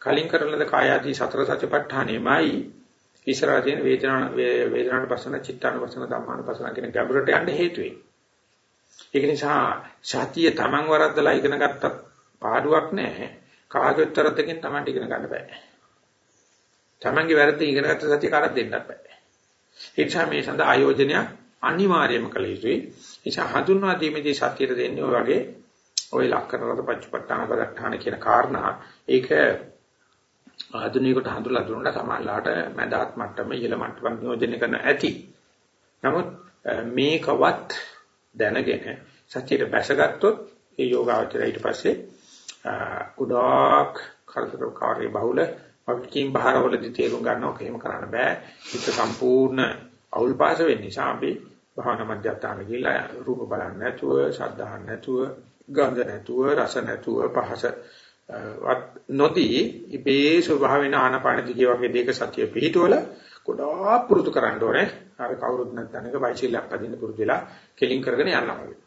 කලින් කරලද කායාදී සතර සතිපට්ඨානෙමයි ඉස්සරහ තියෙන වේදනා වේදනාන පස්සන චිත්තාන පස්සන ධම්මාන පස්සන කියන ගැඹුරට යන්න හේතු වෙයි. ඒක නිසා සතිය Taman වරද්දලා ඉගෙන ගත්තත් පාඩුවක් නැහැ. කාගොත්තරතකින් Taman ඉගෙන ගන්න බෑ. Tamanගේ වැරද්ද ඉගෙන ගත්ත සතිය කාටවත් දෙන්නත් බෑ. ඒ නිසා මේ සඳහා ආයෝජනයක් අනිවාර්යයෙන්ම කළ යුතුයි. නිසා හඳුන්වා දීමේදී සත්‍යයට දෙන්නේ ඔය වගේ ওই ලක්කරවද පච්චපට්ඨාන පදට්ඨාන කියන කාරණා ඒක ආධුනිකයට හඳුලා දුන්නා සමාජලාට මැදහත් මට්ටම ඉහළ මට්ටම නියෝජනය කරන ඇති. නමුත් මේකවත් දැනගෙන සත්‍යයට බැසගත්තොත් ඒ යෝගාවචරය ඊට පස්සේ ගොඩාක් කරදරකාරී බහුල වගකීම් බහරවලදී තේරුම් ගන්නවා එහෙම කරන්න බෑ. හිත සම්පූර්ණ අවුල් පාස වෙන්න නිසා අපි භාවනා මධ්‍යස්ථාන ගිහිල්ලා රූප බලන්නේ නැතුව, ශබ්දහන් නැතුව, ගන්ධ නැතුව, රස නැතුව, පහස නොදී ඉබේ ස්වභාවයෙන් ආනපාන දිගේ වගේ දෙක සතිය පිහිටවල ගොඩාක් පුරුදු කරන්න ඕනේ. අර කවුරුත් නැත්නම් එක වයිසිලක් පදින්න පුරුදු වෙලා කෙලින් කරගෙන යනවා වගේ.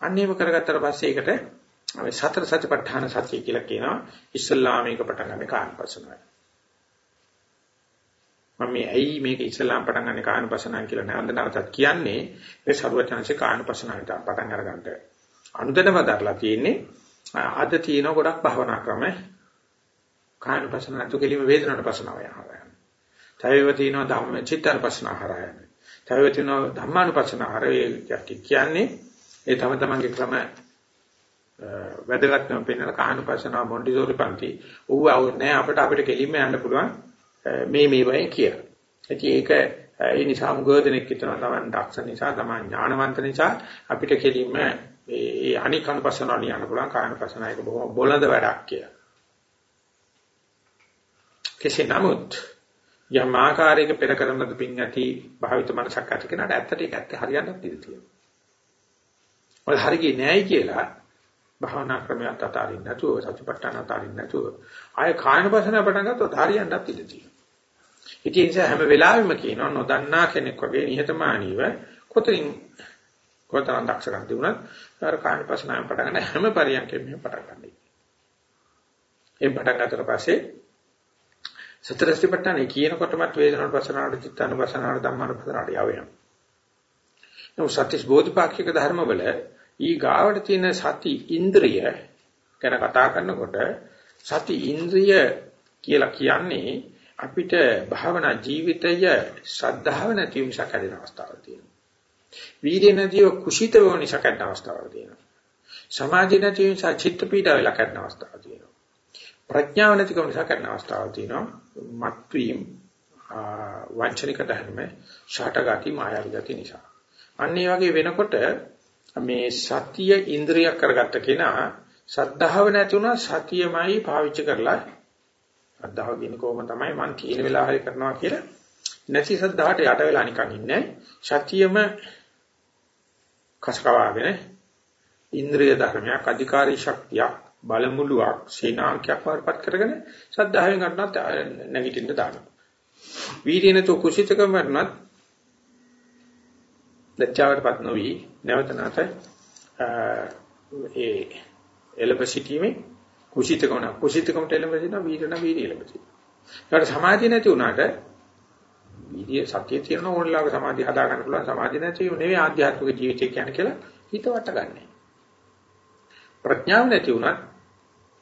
අන්න එහෙම කරගත්තට පස්සේ ඒකට අපි සතර සතිපට්ඨාන සතිය කියලා කියනවා. ඉස්ලාම මේක පටන් ගන්න කායපසනාවයි. මම මේ ඇයි මේක ඉස්ලාම් පටන් ගන්න කායපසනාව කියලා නැවත නැවතත් කියන්නේ මේ සරුවචනසේ කායපසනාවට පටන් අරගන්නට අනුදැනව දරලා තියෙන්නේ. අද තියෙන ගොඩක් භවනා ක්‍රම කායපසනාව තු කෙලිම වේදනාවට පසනාව යනවා. තවේව තියෙනවා ධම්ම චිත්තානුපස්සනාහරය. තවේව තියෙනවා ධම්මානුපස්සනාහරය කියන්නේ ඒ තම තමන්ගේ ක්‍රම වැදගත්කම පෙන්වන කානුපස්සනාව මොන්ටිසෝරි පන්ති. ඌව අවුත් නෑ අපිට අපිට කෙලින්ම යන්න පුළුවන් මේ මේ වගේ කියලා. ඉතින් ඒක ඒ නිසා මුගදෙනෙක් හිතනවා තමන් දක්ෂ නිසා තමන් ඥානවන්ත නිසා අපිට කෙලින්ම මේ අනික් අනුපස්සනාව නියන්න පුළුවන් කානුපස්සනාව එක බොහොම බොළඳ වැඩක් කියලා. කෙසේ නමුත් යම් ආකාරයක පෙර කරනද පින් ඇති භාවිත මනසක් ඇති කෙනාට ඇත්තට ඒක ඇත්ත හරියන්නත් ඉඩ තියෙනවා. ඔය හරියන්නේ නැයි කියලා භාවනා ක්‍රමයක් අතාරින්න නැතුව සතිපට්ඨාන අතාරින්න නැතුව ආය කායන වසන පටන් ගත්තොත් හරියන්නත් ඉඩ තියෙනවා. ඉතින් ඒ නිසා හැම වෙලාවෙම කියනවා නොදන්නා කෙනෙක් වගේ නිහතමානීව කොතරින් කොතරම් දක්ෂකම් තිබුණත් අර කායන වසනාවෙන් පටන් ගන්න හැම පරියන්කෙම පටන් ගන්නයි. ඒ පටන් ගන්නතර පස්සේ සතර සතිපට්ඨානේ කියනකොටමත් වේදනානුපස්සනාවට චිත්තානුපස්සනාවට ධම්මානුපස්සනාවට යවෙනවා. නමුත් සත්‍විස් බෝධිපාක්ෂික ධර්මවල ඊ ගාවට තියෙන සති ඉන්ද්‍රිය ගැන කතා කරනකොට සති ඉන්ද්‍රිය කියලා කියන්නේ අපිට භාවනා ජීවිතය ශ්‍රද්ධාව නැති නිසා කැඩෙන අවස්ථාවක් තියෙනවා. වීර්ය නැතිව කුසිත වෙන නිසා කැඩෙන අවස්ථාවක් තියෙනවා. සමාධිය නැති නිසා චිත්ත පීඩා වෙලා කැඩෙන අවස්ථාවක් තියෙනවා. ප්‍රඥාව නැතිකම නිසා කැඩෙන අවස්ථාවක් තියෙනවා. මත්වීම වංචනික ධර්ම ෂටගති මායාවී ගති නිසා. අන්න ඒ වගේ වෙනකොට මේ සතිය ඉන්ද්‍රියක් කරගත්ත කෙනා සද්ධාව නැති වුණා සතියමයි පාවිච්චි කරලා සද්ධාව කියන කොහොම තමයි මං කියන වෙලාව හරි කරනවා කියලා. නැති සද්ධාහට යට වෙලා නිකන් ඉන්නේ. සතියම කසකවාගෙන ඉන්ද්‍රිය ධර්මයක් අධිකාරී ශක්තියක් බලමුලුවක් සේනාංකයක් වඩපත් කරගෙන සද්ධාවෙන් ගන්නත් නැගිටින්න දානවා. වීර්යනතු කුසිතකම වරණත් ලැජ්ජාවටපත් නොවි. නැවත නැවත ඒ එළඹ සිටීමේ කුසිතකම කුසිතකමට එළඹ සිටින වීරණ වීර්ය එළඹ සිටින. ඒකට සමාධිය නැති වුණාට වීර්ය සත්‍ය තියෙන ඕනලාක සමාධිය හදා ගන්න පුළුවන් සමාධිය නැති නෙවෙයි ආධ්‍යාත්මික ජීවිතය කියන්නේ කියලා හිත වට ගන්න. ප්‍රඥාව නැති වුණත්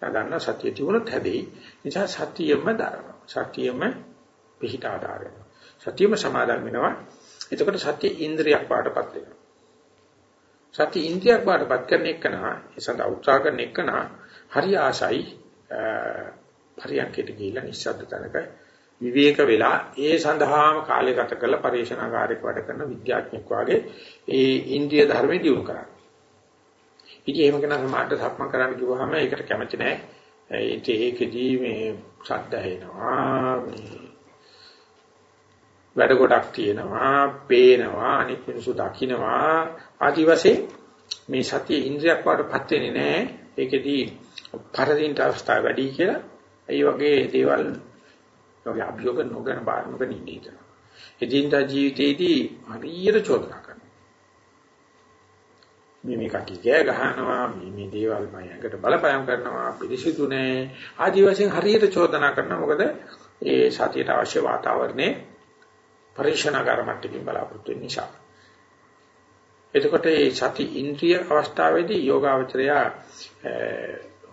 ගන්න සත්‍ය තිබුණොත් හැදෙයි. නිසා සත්‍යයම දරනවා. සත්‍යයම පිහිට ආදාරය. සත්‍යයම සමාදන් වෙනවා. එතකොට සත්‍ය ඉන්ද්‍රියක් පාටපත් වෙනවා. සත්‍ය ඉන්ද්‍රියක් පාටපත් කරන එකනා ඒ සඳහා උත්සාහ කරන එකනා හරි ආසයි පරියන්කයට ගිහිල්ලා නිස්සද්ද තැනක විවේක වෙලා ඒ සඳහාම කාලය ගත කරලා පරිශනාකාරයක් වැඩ කරන විද්‍යාඥයෙක් වාගේ ඒ ඉන්ද්‍රිය ධර්මෙ දියුණු කරා. ඉතින් එහෙම කෙනා සමාජයට සක්මන් කරන්න කිව්වහම ඒකට කැමති නැහැ. ඒකෙදී මේ ශබ්ද එනවා මේ වැඩ කොටක් තියෙනවා, පේනවා, අනිත් මිනිස්සු දකින්නවා. ආදි වශයෙන් මේ සතිය ඉන්ද්‍රියක් වඩපත් වෙන්නේ නැහැ. ඒකෙදී පරදින්ට අවස්ථාව වැඩි කියලා. ඒ වගේ දේවල් වගේ අභියෝග නොගන බාරමක නිදීතන. එදින්දා ජීවිතේදී හරියට චෝදනා කරනවා. මේ මේ කටි ගෑ ගහනවා මේ මේ දේවල් මම යකට බලපෑම් කරනවා පිළිසිතු නෑ ආදි වශයෙන් හරියට චෝදනා කරනවා මොකද ඒ සතියට අවශ්‍ය වාතාවරණේ පරිශනාකාර මට්ටමින් බලාපොරොත්තු වෙන නිසා. එතකොට මේ සති ඉන්ද්‍රිය අවස්ථාවේදී යෝගාවචරය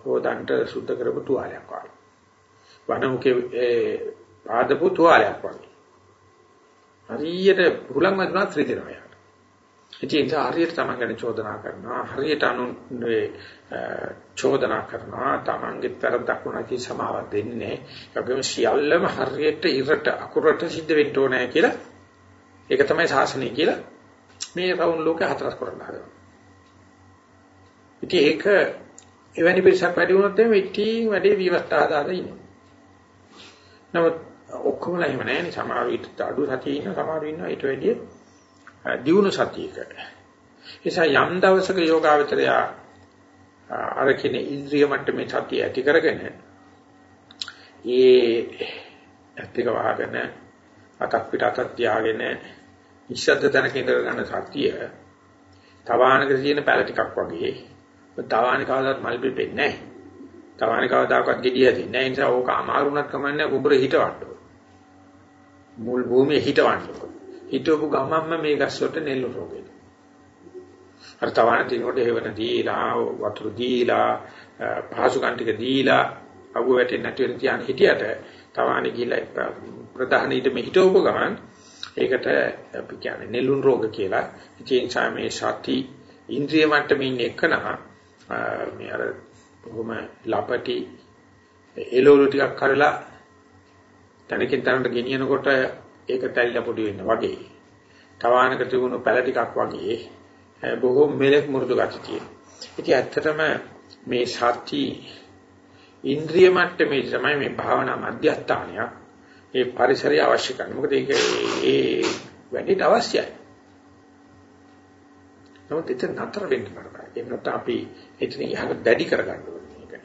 හොදන්ට සුද්ධ කරපු තුවාලයක් වගේ. වනමුකේ ඒ පාදපු තුවාලයක් වගේ. හරියට හුලං වදිනවා ත්‍රිදිනවා යාට. ඉතින් ඒ හරියට තමන් ගැන චෝදනා කරනවා හරියට අනුන්ගේ චෝදනා කරනවා තමන්ගේ වැරද්දක් වුණා කි සමාවක් දෙන්නේ නැහැ. සියල්ලම හරියට ඉරට අකුරට සිද්ධ වෙන්න ඕනේ කියලා ඒක තමයි ශාසනය කියලා මේ රවුන් ලෝකේ හතරක් කරන්න හදනවා. ඉතින් ඒක එවැනි පිරිසක් වැඩි වුණොත් එimhe ඉතින් වැඩි විවස්ථා ආදාද ඉන්නවා. නමුත් ඔක්කොමලා එහෙම නැහැ නේ සමහර විට අඩු සතිය ඉන්න සමහර ඉන්නවා ඊට වැඩිය දියුණු සතියක. එසා යම් දවසක යෝගාවචරය අර කියන ඉන්ද්‍රිය මට්ටමේ සතිය ඇති කරගෙන ඒ ඇත්තක වහගෙන අතක් පිට අතක් තියාගෙන ඉස්සද්ද තැනක ඉඳලා ගන්න සතිය තවානක තියෙන පැල ටිකක් වගේ තවානි කවදාවත් මල් පිපෙන්නේ නැහැ. තවානි කවදාකවත් gediya දෙන්නේ නැහැ. ඒ නිසා ඕක අමාරුණක් කමන්නේ කුඹුර හිටවන්න ඕන. මුල් භූමියේ හිටවන්න ඕන. හිටවපු ගමන්ම මේ ගස්වලට නෙල්ල රෝගෙද. අර තවාන තිනකොට හේවන දීලා වතුර දීලා පහසුකම් ටික දීලා අගුව වැටෙන්නේ නැති වෙන තියාන හිටියට තවානි ගිහිල්ලා ප්‍රධාන ඊට මේ හිටවපු ගමන් ඒකට අපි කියන්නේ නෙළුම් රෝග කියලා. ඒ නිසා මේ සති ඉන්ද්‍රිය මට්ටමේ ඉන්න එකනා මේ අර කොහොම ලපටි එළවලු ටිකක් කරලා තනකින් තනට ගෙනියනකොට ඒක තැල්ලා පොඩි වෙන්න වගේ. තවානක තිබුණු පැල ටිකක් වගේ බොහෝ මෙලෙක් මුරුදු ගති තියෙනවා. ඉතින් ඇත්තටම මේ සති ඉන්ද්‍රිය මට්ටමේ තමයි මේ භාවනා මධ්‍යස්ථානයක්. ඒ පරිසරය අවශ්‍ය කරනවා. මොකද ඒක ඒ වැඩිට අවශ්‍යයි. නමුත් එතන නතර වෙන්න බෑ. ඒක නැත්නම් අපි එතන යහක දැඩි කරගන්න ඕනේ මේක.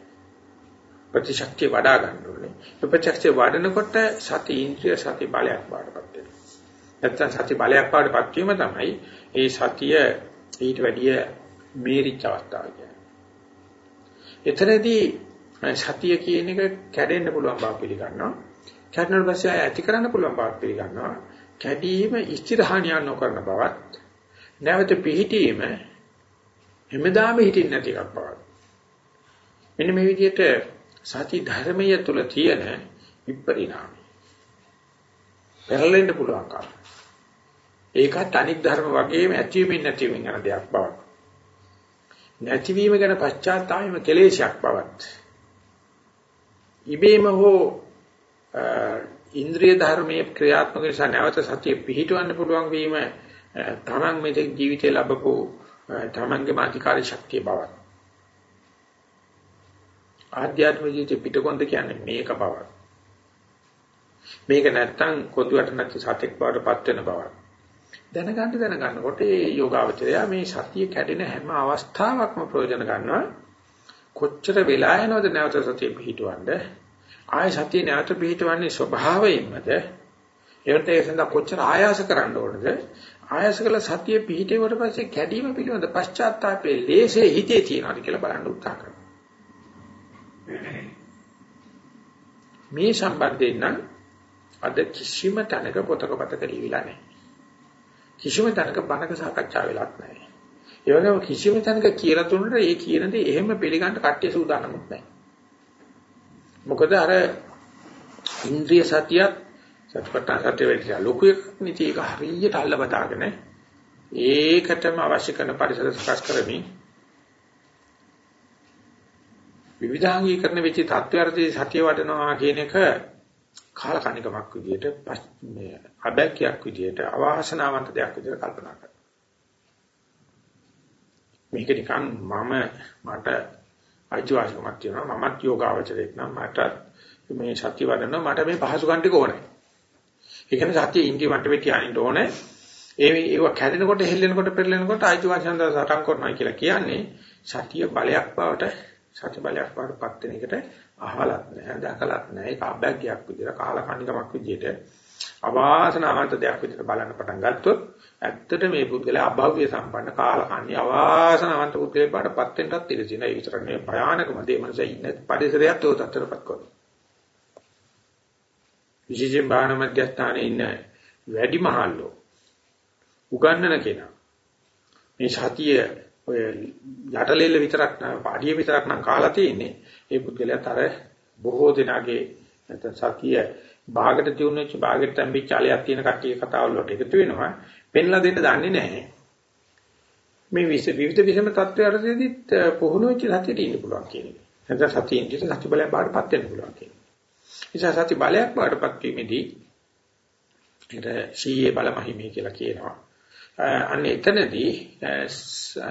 ප්‍රතිශක්තිය වඩා ගන්න ඕනේ. ප්‍රතිශක්තිය වඩනකොට සති ඉන්ද්‍රිය සති බලයක් වඩපත් වෙනවා. නැත්නම් සති බලයක් වඩපත් වීම තමයි ඒ සතිය ඊට වැඩිය මේරිච් අවස්ථාව කියන්නේ. එතනදී සතිය කියන එක කැඩෙන්න පුළුවන් බව පිළිගන්නවා. කැඩුණාට පස්සේ ආය ඇති කරන්න පුළුවන් බව පිළිගන්නවා. කැඩීම ස්ථිරහානිය නොකරන බවත් නැවත පිහිටීම හැමදාම හිටින්න නැති එකක් බව. මෙන්න මේ විදිහට සති ධර්මය තුල තියෙන විපරිණාමය. පෙරලෙන්න පුළුවන් කම. ඒකත් අනික් ධර්ම වගේම ඇතිවීම නැතිවීම යන දෙයක් බවක්. නැතිවීම ගැන පශ්චාත්තාපයම කෙලේශයක් බවත්. ඉබේම හෝ ඉන්ද්‍රිය ධර්මයේ ක්‍රියාත්මක නිසා නැවත සතිය පිහිටවන්න පුළුවන් වීම තමන් මේ ජීවිතේ ලැබපු තමන්ගේ මාධිකාරී ශක්තිය බවක්. ආධ්‍යාත්මික ජීවිතේ පිටකොන්ද කියන්නේ මේක බවක්. මේක නැත්තම් කොදුවට නැති සතෙක් බවට පත් වෙන බවක්. දැනගන්න දැනගන්නකොට මේ යෝගාවචරය මේ සතිය කැඩෙන හැම අවස්ථාවකම ප්‍රයෝජන ගන්නවා. කොච්චර වෙලා යනවද නැවත සතිය පිහිටවන්න? ආය සතිය නැවත පිහිටවන්නේ ස්වභාවයෙන්මද? ඒකට ඒ සඳහා කොච්චර ආයාස කරන්න ඕනද? ආයස කළ සතිය පිහිටේවට පස්සේ කැඩීම පිළිබඳ පශ්චාත්තාපයේ ලේසේ හිතේ තියනවාද කියලා බලන්න උත්සාහ කරනවා. මේ සම්බන්ධයෙන් නම් අද කිසිම තැනක පොතක පතක ලියවිලා නැහැ. කිසිම තැනක බණක සාකච්ඡා වෙලත් නැහැ. ඒ වගේම කිසිම තැනක කියලා තුනට ඒ කියන දේ එහෙම පිළිගන්න කට්ටිය සූදානම්ුත් නැහැ. මොකද අර ඉන්ද්‍රිය සතියත් සත්පට්ඨාන සත්‍ය වෙලිය ලොකු එකක් නිති ඒක හරියට අල්ල බදාගෙන ඒකටම අවශ්‍ය කරන පරිසර සකස් කරමින් විවිධාංගීකරණ වෙච්ච තත්ත්වයන්දී සත්‍ය වඩනවා කියන එක කාලකණිකමක් විදිහට මේ අබැක්කයක් විදිහට අවාසනාවන්ත දෙයක් විදිහට කල්පනා කරනවා. මේක නිකන් මම මට අයිතිවාසිකමක් තියෙනවා මමත් යෝගාවචරයක් නම් මට මේ සත්‍ය වඩනවා මට මේ පහසුකම් ටික ඕනේ. ඒ කියන්නේ සතිය ඉන්දිය මට්ටමේ තියානින්න ඕනේ. ඒ ඒව කැඩෙනකොට හෙල්ලෙනකොට පෙරලෙනකොට ආයිතිවාසිකම් සටන් කරනවා කියලා කියන්නේ සතිය බලයක් බවට සත්‍ය බලයක් බවට පත් වෙන එකට අහලත් නැහැ දැකලත් නැහැ. ඒක අභ්‍යග්යක් විදිහට කාලකන්නිකමක් විදිහට අවාසනාවන්ත දෙයක් විදිහට බලන්න පටන් ගත්තොත් ඇත්තට මේ පුද්ගලයා අභව්‍ය සම්පන්න කාලකන්ණි අවාසනාවන්ත පුද්ගලයෙක් බාටපත් වෙන්නත් ඉඩ තියෙනවා. ඒ විතර නෙවෙයි භයානකම දේ මනස ඉන්න පරිසරයත් උතතරපත් කරනවා. විශේෂයෙන් භාවනා මධ්‍යස්ථානයේ ඉන්න වැඩි මහල්ලෝ. උගන්නන කෙනා. මේ සතිය ඔය යටලෙල්ල විතරක් පාඩිය විතරක් නම් කාලා තියෙන්නේ. ඒ පුද්ගලයාට අර බොහෝ දෙනාගේ නැත්නම් සතිය භාගට තියුණුච්ච භාගට තැම්පිච්ච අලයක් තියෙන කට්ටිය කතාවල් වලට එකතු වෙනවා. පෙන්ලා දෙන්න දන්නේ නැහැ. මේ විවිධ විෂම තත්ත්වයටදීත් පුහුණු වෙච්ච සතියට ඉන්න පුළුවන් කියන එක. නැත්නම් සතියින් ඉඳි සති බලයක් බාටපත් වෙන්න පුළුවන් කියන එක. නිසා සති බලයක් බාටපත් වීමේදී ඒකට සීයේ බලමහිමේ කියලා කියනවා. අන්න එතනදී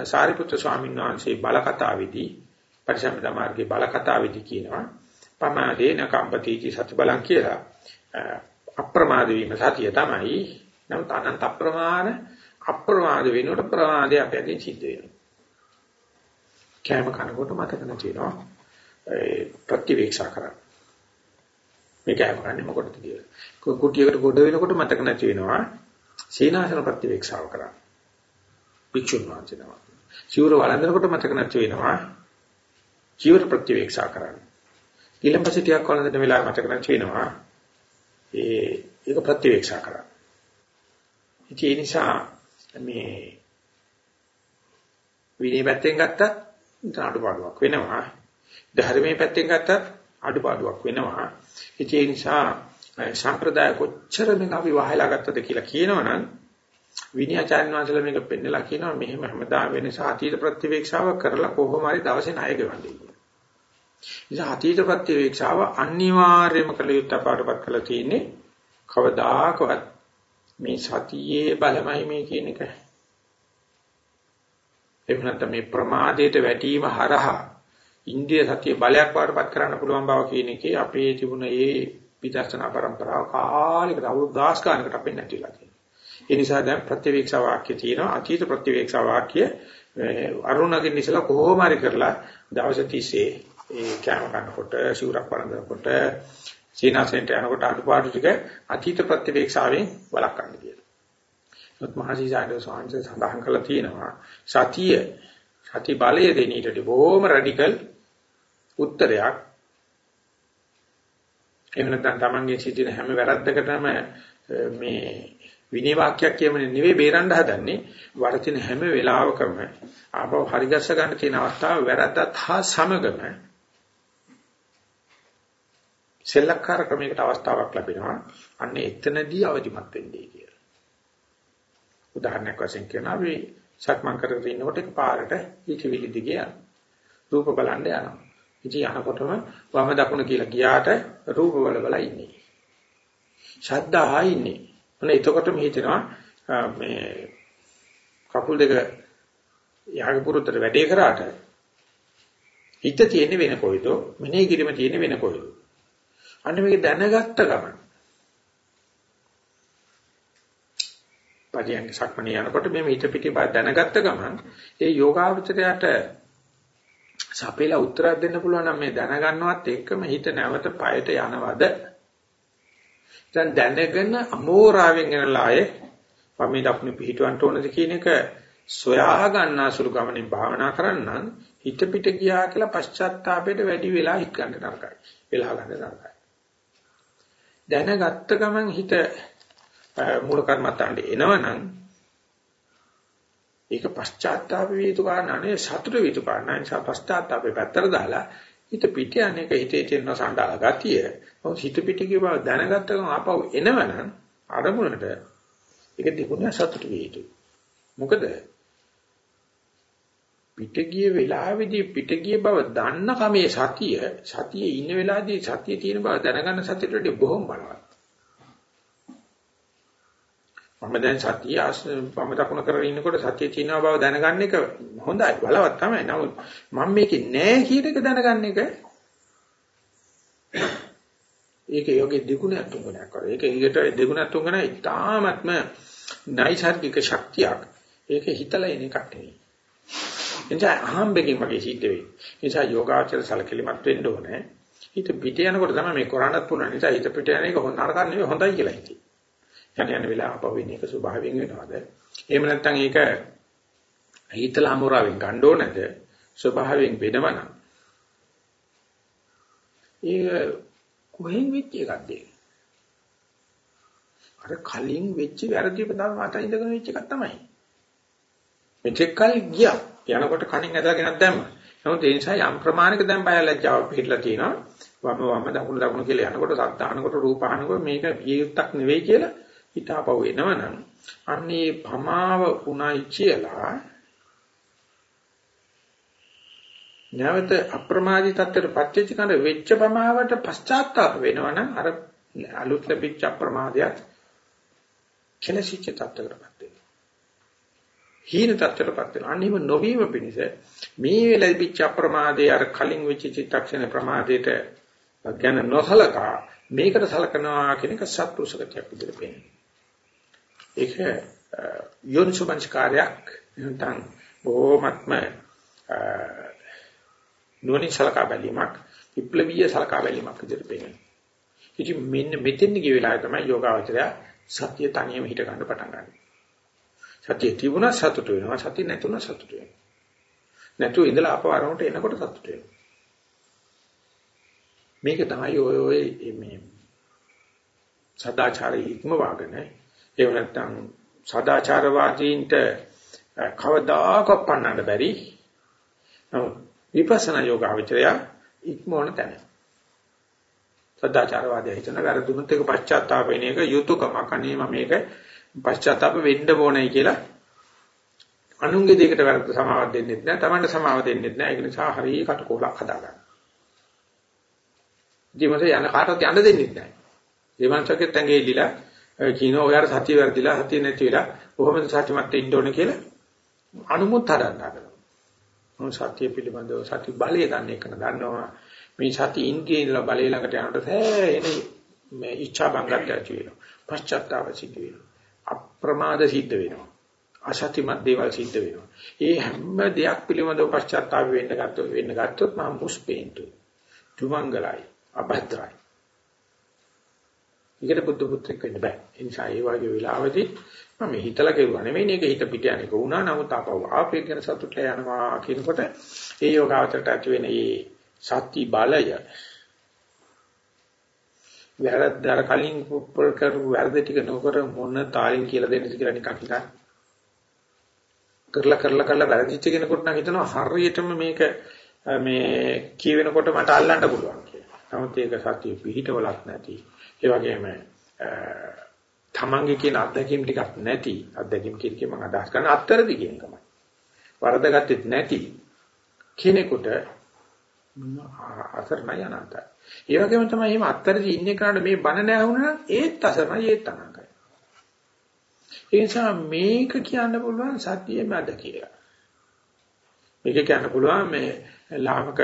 සාරිපුත්‍ර ස්වාමීන් වහන්සේ බල කතාවේදී පරිසම්පදා මාර්ගයේ බල කතාවේදී කියනවා පමාදේන කම්පතිචි සති බලං කියලා. අප්‍රමාද වීම සතිය තමයි. නමුත් අනන්ත අප්‍රමාණ අප්‍රමාද වෙනකොට ප්‍රමාදය අපැදින් සිද්ධ වෙනවා. කෑම කනකොට මතක නැති වෙනවා. ඒ ප්‍රතිවීක්ෂා කරන්න. මේ කෑම කන්නේ මොකටද කියලා. කුටියකට ගොඩ වෙනකොට මතක නැති වෙනවා. සීනාසන ප්‍රතිවීක්ෂාව කරන්න. පිටුන් වාචනවා. චිවර වළඳනකොට මතක නැති වෙනවා. චිවර ප්‍රතිවීක්ෂා කරන්න. ඊළඟ ටිකක් වළඳන වෙලාව මතක නැති වෙනවා. ඒ ඒක ප්‍රතිවීක්ෂා කරන්න. ඒ නිසා මේ විනය පැත්තෙන් ගත්තත් අඩුපාඩුවක් වෙනවා. ධර්මයේ පැත්තෙන් ගත්තත් අඩුපාඩුවක් වෙනවා. ඒ නිසා සම්ප්‍රදාය කොච්චර මේක අපි වහලා ගත්තද කියලා කියනවනම් විනයාචාර්ය වහන්සේලා මේක පෙන්නලා කියනවා මෙහෙම හැමදාම වෙන සාතීත ප්‍රතිවේක්ෂාව කරලා කොහොම හරි දවසේ ණය ගෙවන්නේ කියලා. ඉතින් අතීත ප්‍රතිවේක්ෂාව අනිවාර්යයෙන්ම කළ යුත්තේ පාඩපත් කරලා තියෙන්නේ කවදාකවත් මේ සතියේ බලමයි මේ කියන එක. එහෙම නැත්නම් මේ ප්‍රමාදයට වැටීම හරහා ඉන්ද්‍රිය සතිය බලයක් වඩපත් කරන්න පුළුවන් බව කියන එකේ අපේ තිබුණ ඒ විදර්ශනා પરම්පරාව කාලයකට අවුරුදු 10 ගානකට අපෙන් නැතිලා තියෙනවා. ඒ නිසා දැන් ප්‍රතිවේක්ෂා වාක්‍ය තියෙනවා අතීත ප්‍රතිවේක්ෂා වාක්‍ය අරුණගෙන් ඉස්සලා කොහොම හරි කරලා දවස් 30 ඒ කැම ගන්නකොට ශූරක් වරඳනකොට සීනාසෙන්ට යනකොට අඩුපාඩු ටික අතීත ප්‍රතිවේක්ෂාවෙන් වළක්වන්න කියලා. ඒත් මහසීසාරද සාංශ සඳහන් කළා තියෙනවා සතිය සති බලය දෙන ඊට බොහොම රැඩිකල් උත්තරයක්. එහෙම නැත්නම් Tamange සිටින හැම වැරද්දකටම මේ විනය වාක්‍යයක් කියමනේ නෙවෙයි බේරන්න හදන්නේ වර්තින හැම වෙලාවකම ආපහු හරිගස්ස ගන්න තියෙන අවස්ථාව වැරද්දත් හා සමගම සෙල්ලක්කාර ක්‍රමයකට අවස්ථාවක් ලැබෙනවා. අන්න එතනදී අවදිමත් වෙන්නේ කියලා. උදාහරණයක් වශයෙන් කියනවා අපි සක්මන් කරගෙන ඉන්නකොට එකපාරට හිතවිලි දිගේ රූප බලන්න යනවා. ඉතින් යනකොටම වම දකුණ කියලා ගියාට රූප වල බල ඉන්නේ. ශබ්ද ආයි ඉන්නේ. අන්න එතකොටම හිතෙනවා මේ කකුල් දෙක යහගේ පුරුතට වැඩේ කරාට හිත තියෙන්නේ වෙන කොයිද? මෙනෙහි කිරීම තියෙන්නේ වෙන කොයිද? අන්න මේක දැනගත්ත ගමන් පරියන්ක සක්මණේ යනකොට මේ හිත පිටි බා දැනගත්ත ගමන් ඒ යෝගාවචරයට සපේලා උත්තරයක් දෙන්න පුළුවන් නම් මේ දැනගන්නවත් එක්කම හිත නැවත පයට යනවද? දැන් දැනගෙන අමෝරාවෙන් යනලා ආයේ පමේ දක්ුණු පිහිටවන්න ඕනද කියන එක සොයා ගන්නාසුළු ගමනින් භාවනා කරන්නම් හිත පිට ගියා කියලා පශ්චාත්තාපයට වැඩි වෙලා හිත ගන්න නරකයි වෙලා ගන්න නරකයි දැනගත්ත ගමන් හිත මූල කර්මත්තන්ට එනවනම් ඒක පශ්චාත්තාප වේතු කාරණානේ සතුට වේතු කාරණා නිසා පශ්චාත්තාපේ පැත්තට දාලා හිත පිට යන්නේක හිතේ තියෙන සඳහා ගතිය මොකද හිත පිට කියව දැනගත්ත ගමන් ආපහු එනවනම් අරමුණට ඒක තිබුණා සතුට වේතු මොකද පිටගිය වෙලාවේදී පිටගිය බව දන්න කමේ සතිය සතියේ ඉන්න වෙලාවේදී සතියේ තියෙන බව දැනගන්න සතියට වඩා බොහොම බලවත්. මම දැන් සතිය මම දකුණ කරගෙන ඉන්නකොට සතියේ තියෙන බව දැනගන්න එක හොඳයි බලවත් තමයි. නමුත් මම මේකේ නෑ කියන එක දැනගන්න එක ඒක යෝගේ දෙගුණයක් තුන්ගුණයක් කර. ඒක ඊට දෙගුණයක් තුන්ගුණ ඉතාමත්ම නයිසර්ගික ශක්තියක්. ඒක හිතලා එන එකක් නෙවෙයි. එනිසා අහම්බෙකින් වගේ සිද්ධ වෙයි. නිසා යෝගාචර සලකලිමත් වෙන්න ඕනේ. හිත පිට යනකොට තමයි මේ කරණත් පුළුවන්. නිසා හිත පිට යන එක හොඳ නරක නෙවෙයි හොඳයි කියලා හිතේ. යන යන වෙලාව අපව වෙන එක ස්වභාවයෙන් වෙනවද? එහෙම නැත්නම් ඒක හිතලා අමෝරාවෙන් ගන්න ඕනද? ස්වභාවයෙන් වෙනවනම්. ඒක කොහෙන් වෙච්ච එකක්ද ඒක? අර කලින් වෙච්ච වැරදි පදම මත ඉඳගෙන වෙච්ච එකක් තමයි. මෙතෙක් කල් ගියා. යනකොට කණින් ඇදලා දැම්මා. නමුත් ඒ නිසා යම් ප්‍රමාණයක දැන් බයලජ්ජාව පිටලා තියෙනවා. වම වම දකුණු දකුණු කියලා යනකොට සත්තානකොට රූපානකොට මේක වියුක්තක් නෙවෙයි කියලා හිතාපව එනවනම් අන්නේ භමාව උණයි කියලා නැවත අප්‍රමාදී තත්ත්වයට පත්වෙච්ච කන වෙච්ච ප්‍රමාවට පශ්චාත්තාප වෙනවනම් අර අලුත් ලැබිච්ච අප්‍රමාදයක් කෙලසිච්ච තත්ත්වයකටපත් වෙනවා. හීන තත්ත්වයටපත් වෙනවා. අනිම නොවීම පිණිස මේ ලැබිච්ච අප්‍රමාදයේ අර කලින් වෙච්ච චිත්තක්ෂණ ප්‍රමාදයට ගැන නොසලකා මේකට සලකනවා කියන එක සත්පුරුෂකතියක් විදිහට පේනවා. ඒක යෝනිසෝමංස්කාරයක් නැත්නම් බොහොමත්ම නුවණින් සලකා බැලීමක් විප්ලවීය සලකා බැලීමක් විදිහට පේනවා. ඉතින් මෙන්න මෙතෙන් ගිය වෙලාවේ තමයි යෝගාවචරය සත්‍ය තනියම හිට ගන්න පටන් ගන්න. සත්‍ය තිබුණා සතුට වෙනවා සත්‍ය නැතුණා සතුට වෙනවා. නැතු ඉඳලා අපවරමට එනකොට සතුට වෙනවා. මේක තමයි ඔය ඔය මේ සදාචාරයේ ඉක්ම වාගෙන එහෙම නැත්නම් සදාචාරවාදීන්ට කවදාකවත් පන්නන්න බැරි විපස්සනා යෝගාවචරය ඉක්මවන තැන. සදාචාරවාදී හිතන වැරදුනොත් ඒක පශ්චාත්තාප වෙන එක යුතුයකමක් අනේ මම මේක පශ්චාත්තාප වෙන්න ඕනයි කියලා අනුන්ගේ දෙයකට වැරද්ද සමාව දෙන්නෙත් නෑ Tamanට සමාව දෙන්නෙත් නෑ ඒක නිසා හරිය කටකෝලක් හදාගන්න. ජීවිත යන කාටවත් යන්න දෙන්නෙත් නෑ. ඒ මංසකෙත් ඇඟේ ඉලිලා කියනවා ඔයාට සතිය වැරදිලා සතිය නැති වෙලා කොහොමද සත්‍යමත් වෙන්න ඕන කියලා අනුමුත් හදන්න හදනවා. මොන සත්‍ය පිළිබඳව සති බලය ගන්න එක දන්නවා. මේ සති ඉන්ද්‍රිය ඉඳලා බලය ළඟට යනකොට සෑහෙන මේ ඉච්ඡා බංගත් ඇති වෙනවා. පශ්චාත්තාව සිද්ධ වෙනවා. අප්‍රමාද සිද්ධ වෙනවා. අසත්‍යමත් දේවල් සිද්ධ වෙනවා. ඒ හැම දෙයක් පිළිබඳව පශ්චාත්තාප වෙන්න ගත්තොත් වෙන්න ගත්තොත් මම මුස්පේන්තු. තුමංගලයි අභද්‍රයි. ඒකට බුද්ධ පුත්‍රෙක් වෙන්න බෑ. ඒ නිසා ඒ වගේ වෙලාවදී මම හිතලා කෙරුවා නෙමෙයි මේක හිත පිට යන්නේක වුණා. නමුත් ආපහු ආපේ ගැන සතුටට යනවා කියනකොට ඒ යෝගාවචරයට ඇති වෙන මේ සත්‍ය බලය වැරද්දර කලින් පුප්පල් කරු වැරද්ද ටික නොකර මොන තාලින් කියලා දෙන්නද කියලා නිකන් හිතා. කරලා කරලා කරලා වැරදිච්ච කෙනෙකුට නම් හිතනවා හරියටම මේක මේ කියවෙනකොට මට අල්ලන්න පුළුවන් කියලා. නමුත් ඒක සත්‍ය පිහිටවලක් නැති. ඒ වගේම තමන්ගේ කියන අත්දැකීම් ටිකක් නැති අත්දැකීම් කියන මම අදහස් කරන අත්තරදි කියන තමයි. වරදගත්තෙත් නැති කෙනෙකුට අසරණයි අනන්තයි. ඒ වගේම තමයි එහෙම අත්තරදි ඉන්නේ කාට මේ බන නැහුණා ඒත් අසරණයි ඒත් අනන්තයි. ඒ නිසා මේක කියන්න පුළුවන් සත්‍යයේ මැද කියලා. මේක කියන්න පුළුවන් මේ ලාමක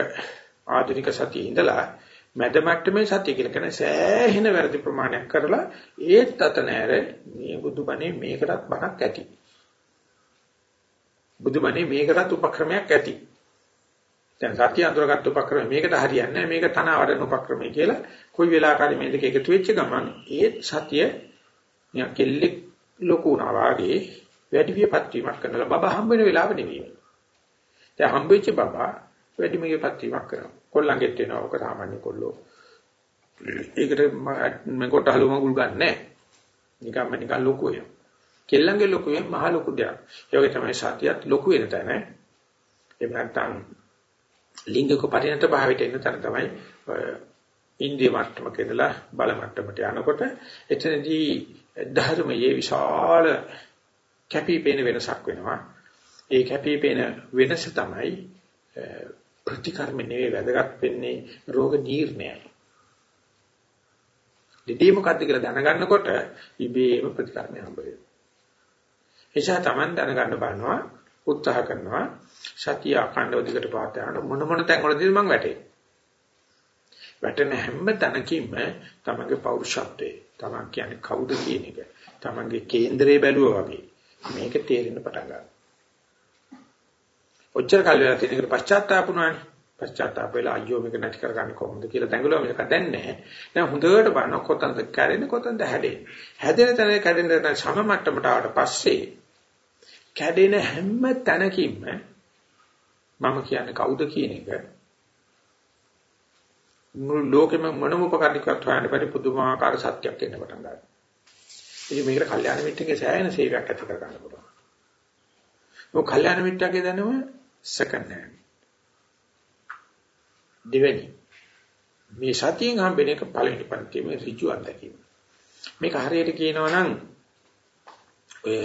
ආධුනික සතියේ ඉඳලා මැද මට්ටමේ සතිය කියලා කියන සෑහෙන වැරදි ප්‍රමාණයක් කරලා ඒත් අත නැර මේ බුදුබණේ මේකටත් බණක් ඇති. බුදුබණේ මේකටත් උපක්‍රමයක් ඇති. දැන් සතිය අඳුරගත් උපක්‍රම මේකට හරියන්නේ නැහැ මේක තන වඩන උපක්‍රමය කියලා කොයි වෙලාවකරි මේ දෙක එකතු වෙච්ච ගමන් ඒ සතිය නිකන් කෙල්ලෙක් ලොකු වුණා වාගේ වැඩි වියපත් වීමක් කරනවා බබා හම්බ වෙන වෙලාව නෙවෙයි. දැන් හම්බෙච්ච බබා වැඩි වියපත් වීමක් කරනවා. කොල්ලන්ගෙත් එනවා. ඔක සාමාන්‍ය කොල්ලෝ. ඒකට මම කොට හලු මගුල් ගන්නෑ. නිකම්ම නිකන් ලොකු වෙන. කෙල්ලන්ගේ ලොකු වෙන මහ ලොකු දෙයක්. ඒ වගේ තමයි සතියත් ලොකු වෙන තැන. එහෙම නැත්නම් ලිංගික පරිණත භාවයට එන තැන තමයි ඉන්ද්‍රිය මට්ටමක ඉඳලා බල මට්ටමට යනකොට එතනදී ධර්මයේ විශාල කැපිපෙන වෙනසක් වෙනවා. ඒ කැපිපෙන වෙනස තමයි ප්‍රතිකර්ම නෙවෙයි වැදගත් වෙන්නේ රෝග නිర్ణයයි. දෙදී මොකද්ද කියලා දැනගන්නකොට ඉබේම ප්‍රතිකර්මය හම්බ වෙනවා. එනිසා Taman දැනගන්න බලනවා උත්සාහ කරනවා සතිය අඛණ්ඩව දිගට පාත් යනකොට මොන මොන තැන් වලදීද මම වැටෙන්නේ. වැටෙන හැම තැනකින්ම තමන්ගේ පෞරුෂත්වයේ තමන් කියන්නේ කවුද කියන එක තමන්ගේ කේන්දරේ බැලුවා වගේ මේක තේරෙන්න පටන් ගන්නවා. ඔච්චර කල් වෙලා තියෙන එකට පශ්චාත්තාප වුණානේ. පශ්චාත්තාප වෙලා අයියෝ මේක නැති කරගන්නේ කොහොමද කියලා දැඟලුවා මේක දැන් නැහැ. දැන් හොඳට බලන කොතනද කැඩෙන්නේ කොතනද හැදෙන්නේ. හැදෙන තැන කැඩෙන තැන සම මට්ටමට ආවට පස්සේ කැඩෙන හැම තැනකින්ම මම කියන්නේ කවුද කියන එක මුළු ලෝකෙම මොනම උපකරණයක්වත් හොයන්න බැරි පුදුමාකාර සත්‍යයක් එන්න පටන් ගන්නවා. ඉතින් මේකට කල්යාණ මිත්‍රගේ සෑහෙන සේවයක් ඇති කර ගන්න පුළුවන්. ඔය කල්යාණ මිත්‍රගේ දැනුම second hand. දෙවෙනි මේ සතියෙන් හම්බෙන එක පළවෙනි පන්තියේ ඍජු අත්දැකීම. මේක හරියට කියනවා නම් ඔය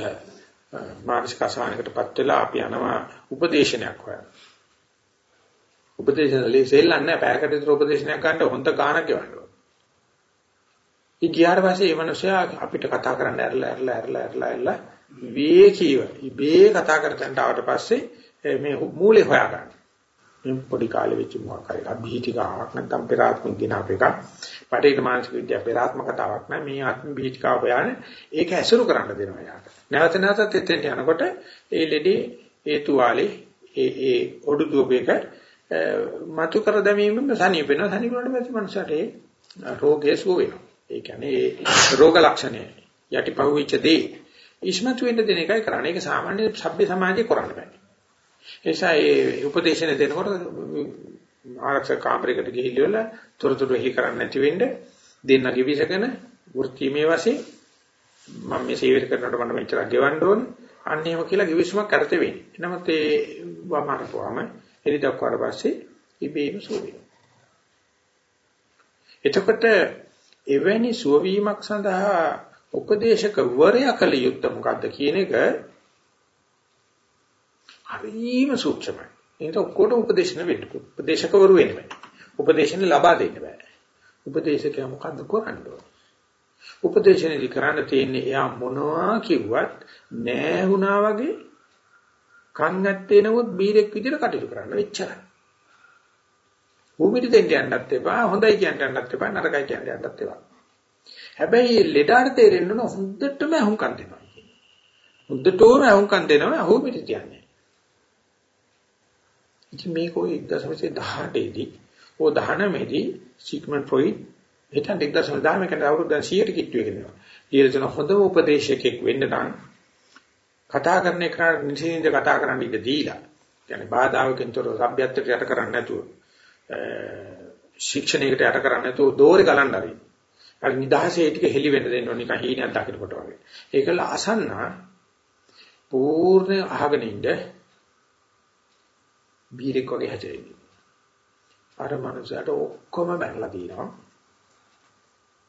මානසික අසහනකටපත් වෙලා අපි යනවා උපදේශනයක් හොයන්න. උපදේශනලේ සෙල්ලන්නේ පැයකට විතර උපදේශනයක් ගන්න හොඳ ගානක් ගෙවන්න ඕන. ඒ ගියාට පස්සේ මේ මිනිස්සයා අපිට කතා කරන්න ඇරලා ඇරලා ඇරලා ඇරලා ඇරලා විවේකීව ඉබේ කතා කරතන්ට ආවට පස්සේ මේ මූලේ හොයාගන්න. මේ පොඩි කාලේ වෙච්ච මොකක් හරි අභීතිකාවක් නැත්නම් පෙරාත්මික දිනාප එකක්. පඩේක මානසික විද්‍යාව පෙරාත්මක කතාවක් නෑ මේ ආත්ම බීතිකාව හොයන්නේ ඒක ඇසුරු කරන්න දෙනවා යාට. නැවත නැවතත් එතෙන්ට යනකොට ඒ ලෙඩේ ඒ තුවාලේ ඒ ඒ ඔඩු දුවේක මතු කර දැමීමෙන් සනීප වෙනවා. සනීප වුණාට පස්සේ මනුස්සයාට ඒ රෝගය සුව වෙනවා. ඒ කියන්නේ රෝග ලක්ෂණය යටිපහුවෙච්ච දේ ඉස්මතු වෙන්න දෙන එකයි කරන්නේ. ඒක සාමාන්‍ය සભ્ય සමාජයේ කරන්න බෑ. එසා ඒ උපදේශන දෙනකොට ආරක්ෂක කාමරයකට ගිහිල්ලා තොරතුරු එහි කරන්නේ නැති වෙන්න දෙන්න කිවිසගෙන වෘත්තිමේ වශයෙන් මම මේ සේවය කරනකොට මට මෙච්චර ගෙවන්න ඕනේ අන්න එහෙම කියලා කිවිසුමක් කරතේ වෙන්නේ. නමුත් ඒ වමාරපුවාම එලි දක්වාට පස්සේ ඉබේම සුවේනවා. එතකොට එවැනි සුවවීමක් සඳහා උපදේශක වරයා කළ යුත්තේ මොකද්ද කියන එක හරිම සූක්ෂමයි. ඒක ඔක්කොට උපදේශන වෙන්න. උපදේශකවරු වෙන්න බෑ. උපදේශන ලබා දෙන්න බෑ. උපදේශකයා මොකද්ද කරන්නේ? උපදේශනදී කරන්න තියෙන්නේ එයා මොනවා කිව්වත් නෑ වුණා වගේ කන් නැත්තේ නමුත් බීරෙක් විදිහට කටයුතු කරන්න එච්චරයි. භූමිට දෙන්න යන්නත් එපා හොඳයි කියන්න යන්නත් එපා නරකයි කියන්න යන්නත් එපා. හැබැයි ලෙඩාට තේරෙන්න ඕන හොඳටම අහුම්කම් දෙනවා. හොඳටම අහුම්කම් දෙනවා අහුමිට කියන්නේ. ඉතින් මේක ඔය 1.18 දී ඔය 19 දී සිග්මන්ඩ් ෆ්‍රොයිඩ් හිතන 1.19 කට අවුරුදු 100ට කිට්ටු වෙනවා. ඊළඟට හොඳ උපදේශකෙක් වෙන්න නම් කතා කරන එක නිසින්ද කතා කරන්න ඉඩ දීලා කියන්නේ බාධාවකින් තොරව සભ્યත්වයට යට කරන්නේ නැතුව ශික්ෂණයකට යට කරන්නේ නැතුව දෝරේ ගලන්න හරි. අර නිදහසේ ටික හෙලි වෙන්න දෙන්න ඕන නිකන් හීනක් දකිනකොට වගේ. ඒකල අසන්න පූර්ණ අහගෙන ඉන්න බීරෙක් වගේ හැදෙන්නේ. අර මනුස්සයාට ඔක්කොම බැලලා තියෙනවා.